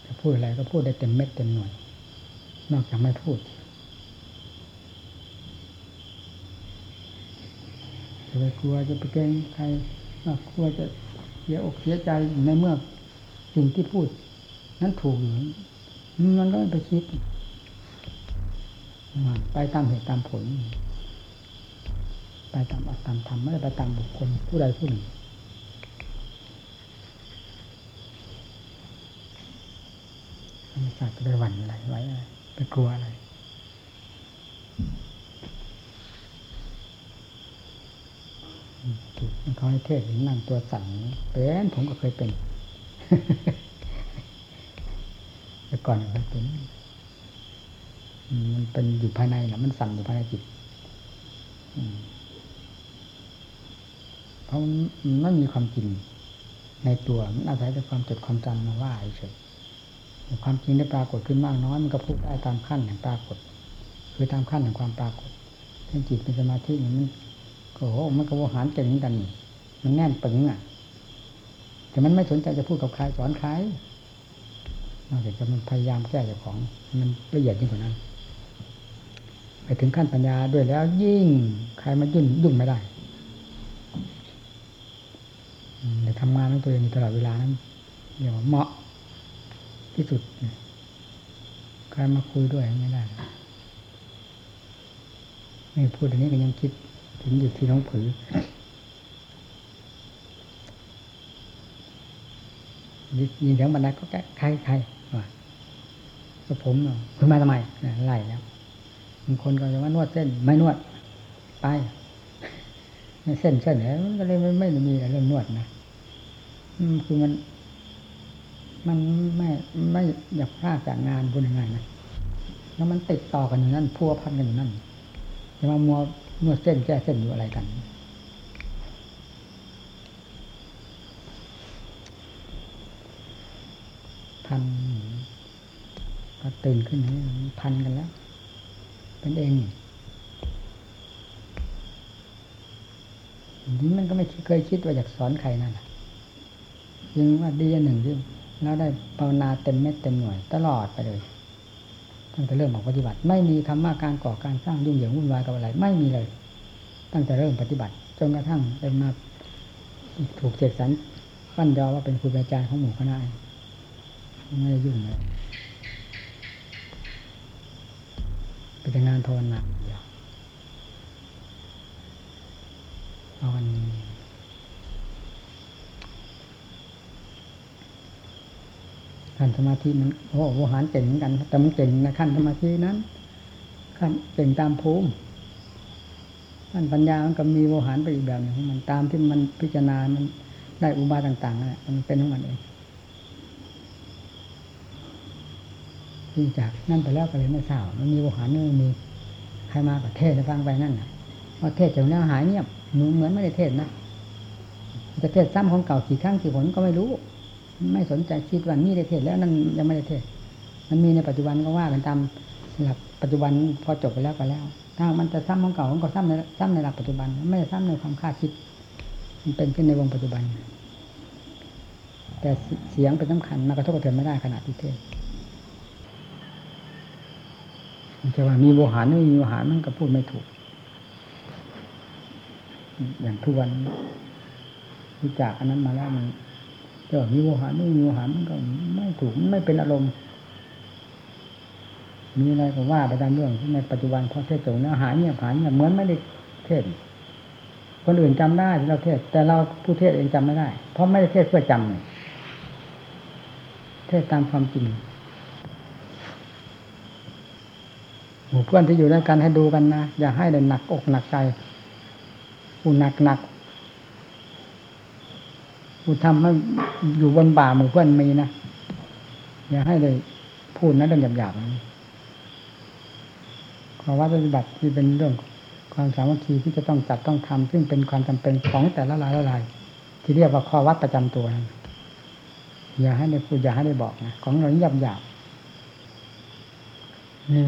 จะพูดอะไรก็พูดได้เต็มเม็ดเต็มหน่วย นอกจากไม่พูด จะไปกลัวจะไปเกรงใครกลัวจะเสียอกเสียใจในเมื่อสิ่งที่พูด นั้นถูกอยู่มันก็ไม่ไปคิดไปตามเหตุตามผล ไปตามอัตตามธรรมไม่ได้ไปตามบุคคลผู้ใดผู้หนึ่งธรรมชาติไปหวั่นอะไรไว้อะไรไปกลัวอะไร เขาให้เทศนั่งตัวสั่นเป็นผมก็เคยเป็นแต่ก่อนเคยเป็นมันเป็นอยู่ภายในนะมันสั่นอยู่ภายในจิตเพราะมันไม่มีความจริงในตัวมันอาศัยแต่ความจดความจำมาว่าเฉยความจริงได้ปรากฏขึ้นมากน้อยมันก็พูดได้ตามขั้นแห่งปรากฏ คือตามขั้นแห่งความปรากฏเช่นจิตเป็นสมาธิอย่างนี้ โอ้โหมันก็วหารเก่งเหมือนกัน มันแน่นปึงอะ แต่มันไม่สนใจจะพูดกับใครสอนใครนอกจากจะมันพยายามแก้เจ้าของ มันละเอียดยิ่งกว่านั้น ไปถึงขั้นปัญญาด้วยแล้วยิ่งใครมายุ่งยุ่งไม่ได้แต่ทำงานของตัวเองตลอดเวลานั้นเดี๋ยวเหมาะที่สุดใครมาคุยด้วยไม่ได้ ไม่พูดอันนี้ก็ยังคิด ถึงอยู่ที่น้องผือ ยินเสียงบรรดาก็ใครใครว่าก็ผมเนาะคุณมาทำไมไล่แล้วบางคนก็จะว่านวดเส้น ไม่นวด ไปเส้นเส้นเนี่ยมันก็เลยไม่ไม่มีเรื่องนวดนะคือมัน มันไม่ไม่อยากพลาดจากงานพูดยังไงนะแล้วมันติดต่อกันอยู่นั่นพัวพันกันอยู่นั่นจะมามัว นวดเส้นแก้เส้นอยู่อะไรกัน พันก็ตื่นขึ้นพันกันแล้ว เป็นเองนี่มันก็ไม่เคยคิดว่าอยากสอนใครนั่นแหละยังว่าดีอันหนึ่งที่แล้วได้ภาวนาเต็มเม็ดเต็มหน่วย ตลอดไปเลย ตั้งแต่เริ่มออกปฏิบัติ ไม่มีคำว่าการก่อการสร้างยุ่งเหยิงวุ่นวายกับอะไร ไม่มีเลย ตั้งแต่เริ่มปฏิบัติ จนกระทั่งเป็นมาถูกเสกสรรปั้นยอว่าเป็นครูอาจารย์ของหมู่คณะไม่ได้ยุ่งเลยเป็นงานภาวนาเดียวเอาวัน ขั้นสมาธิมันโอ้โหหารเก่งเหมือนกันแต่มันเก่งในขั้นสมาธินั้น ขั้นเก่งตามภูมิขั้นปัญญามันก็มีโวหารไปอีกแบบหนึ่งมันตามที่มันพิจารณา มันได้อุบายต่างๆนั่นแหละมันเป็นของมันเองที่จากนั่นไปแล้วก็เลยไม่ทราบมันมีโวหารนี่มีใครมากับเทศฟังไปนั่นนะว่าเทศจากแล้วหายเงียบหนูเหมือนไม่ได้เทศนะจะเทศซ้ำของเก่ากี่ครั้งกี่ผลก็ไม่รู้ ไม่สนใจคิดว่านี่ได้เทศแล้วนั่นยังไม่ได้เทศมันมีในปัจจุบันก็ว่ากันตามหลักปัจจุบันพอจบไปแล้วก็แล้ว ถ้ามันจะซ้ำของเก่ามันก็ซ้ำในซ้ำในหลักปัจจุบัน ไม่ได้ซ้ำในความคาดคิด มันเป็นขึ้นในวงปัจจุบัน แต่เสียงเป็นสำคัญมากระทบกระเทือนไม่ได้ขนาดที่เทศจะว่ามีโวหารไม่มีโวหารมันก็พูดไม่ถูก อย่างทุกวันรู้จักอันนั้นมาแล้วมัน จะมีโวหารไม่มีโวหารมันก็ไม่ถูกไม่เป็นอารมณ์ มีอะไรก็ว่าไปตามเรื่องในปัจจุบันพอเทศจงนื้อหายเงียบหายเงียบเหมือนไม่ได้เทศคนอื่นจำได้ที่เราเทศ แต่เราผู้เทศเองจำไม่ได้ เพราะไม่ได้เทศเพื่อจำเทศตามความจริงหมู่เพื่อนที่อยู่ด้วยกันให้ดูกันนะอย่าให้เลยหนักอกหนักใจผู้หนักหนัก ผู้ทำให้อยู่บนบ่าหมู่เพื่อนมีนะ อย่าให้เลยพูดนะเรื่องหยาบๆนะขอวัดปฏิบัติที่เป็นเรื่องความสามัคคีที่จะต้องจัดต้องทำซึ่งเป็นความจำเป็นของแต่ละรายละรายที่เรียกว่าข้อวัดประจำตัวนะอย่าให้ได้พูดอย่าให้ได้บอกนะของเราหยาบหยาบๆนี่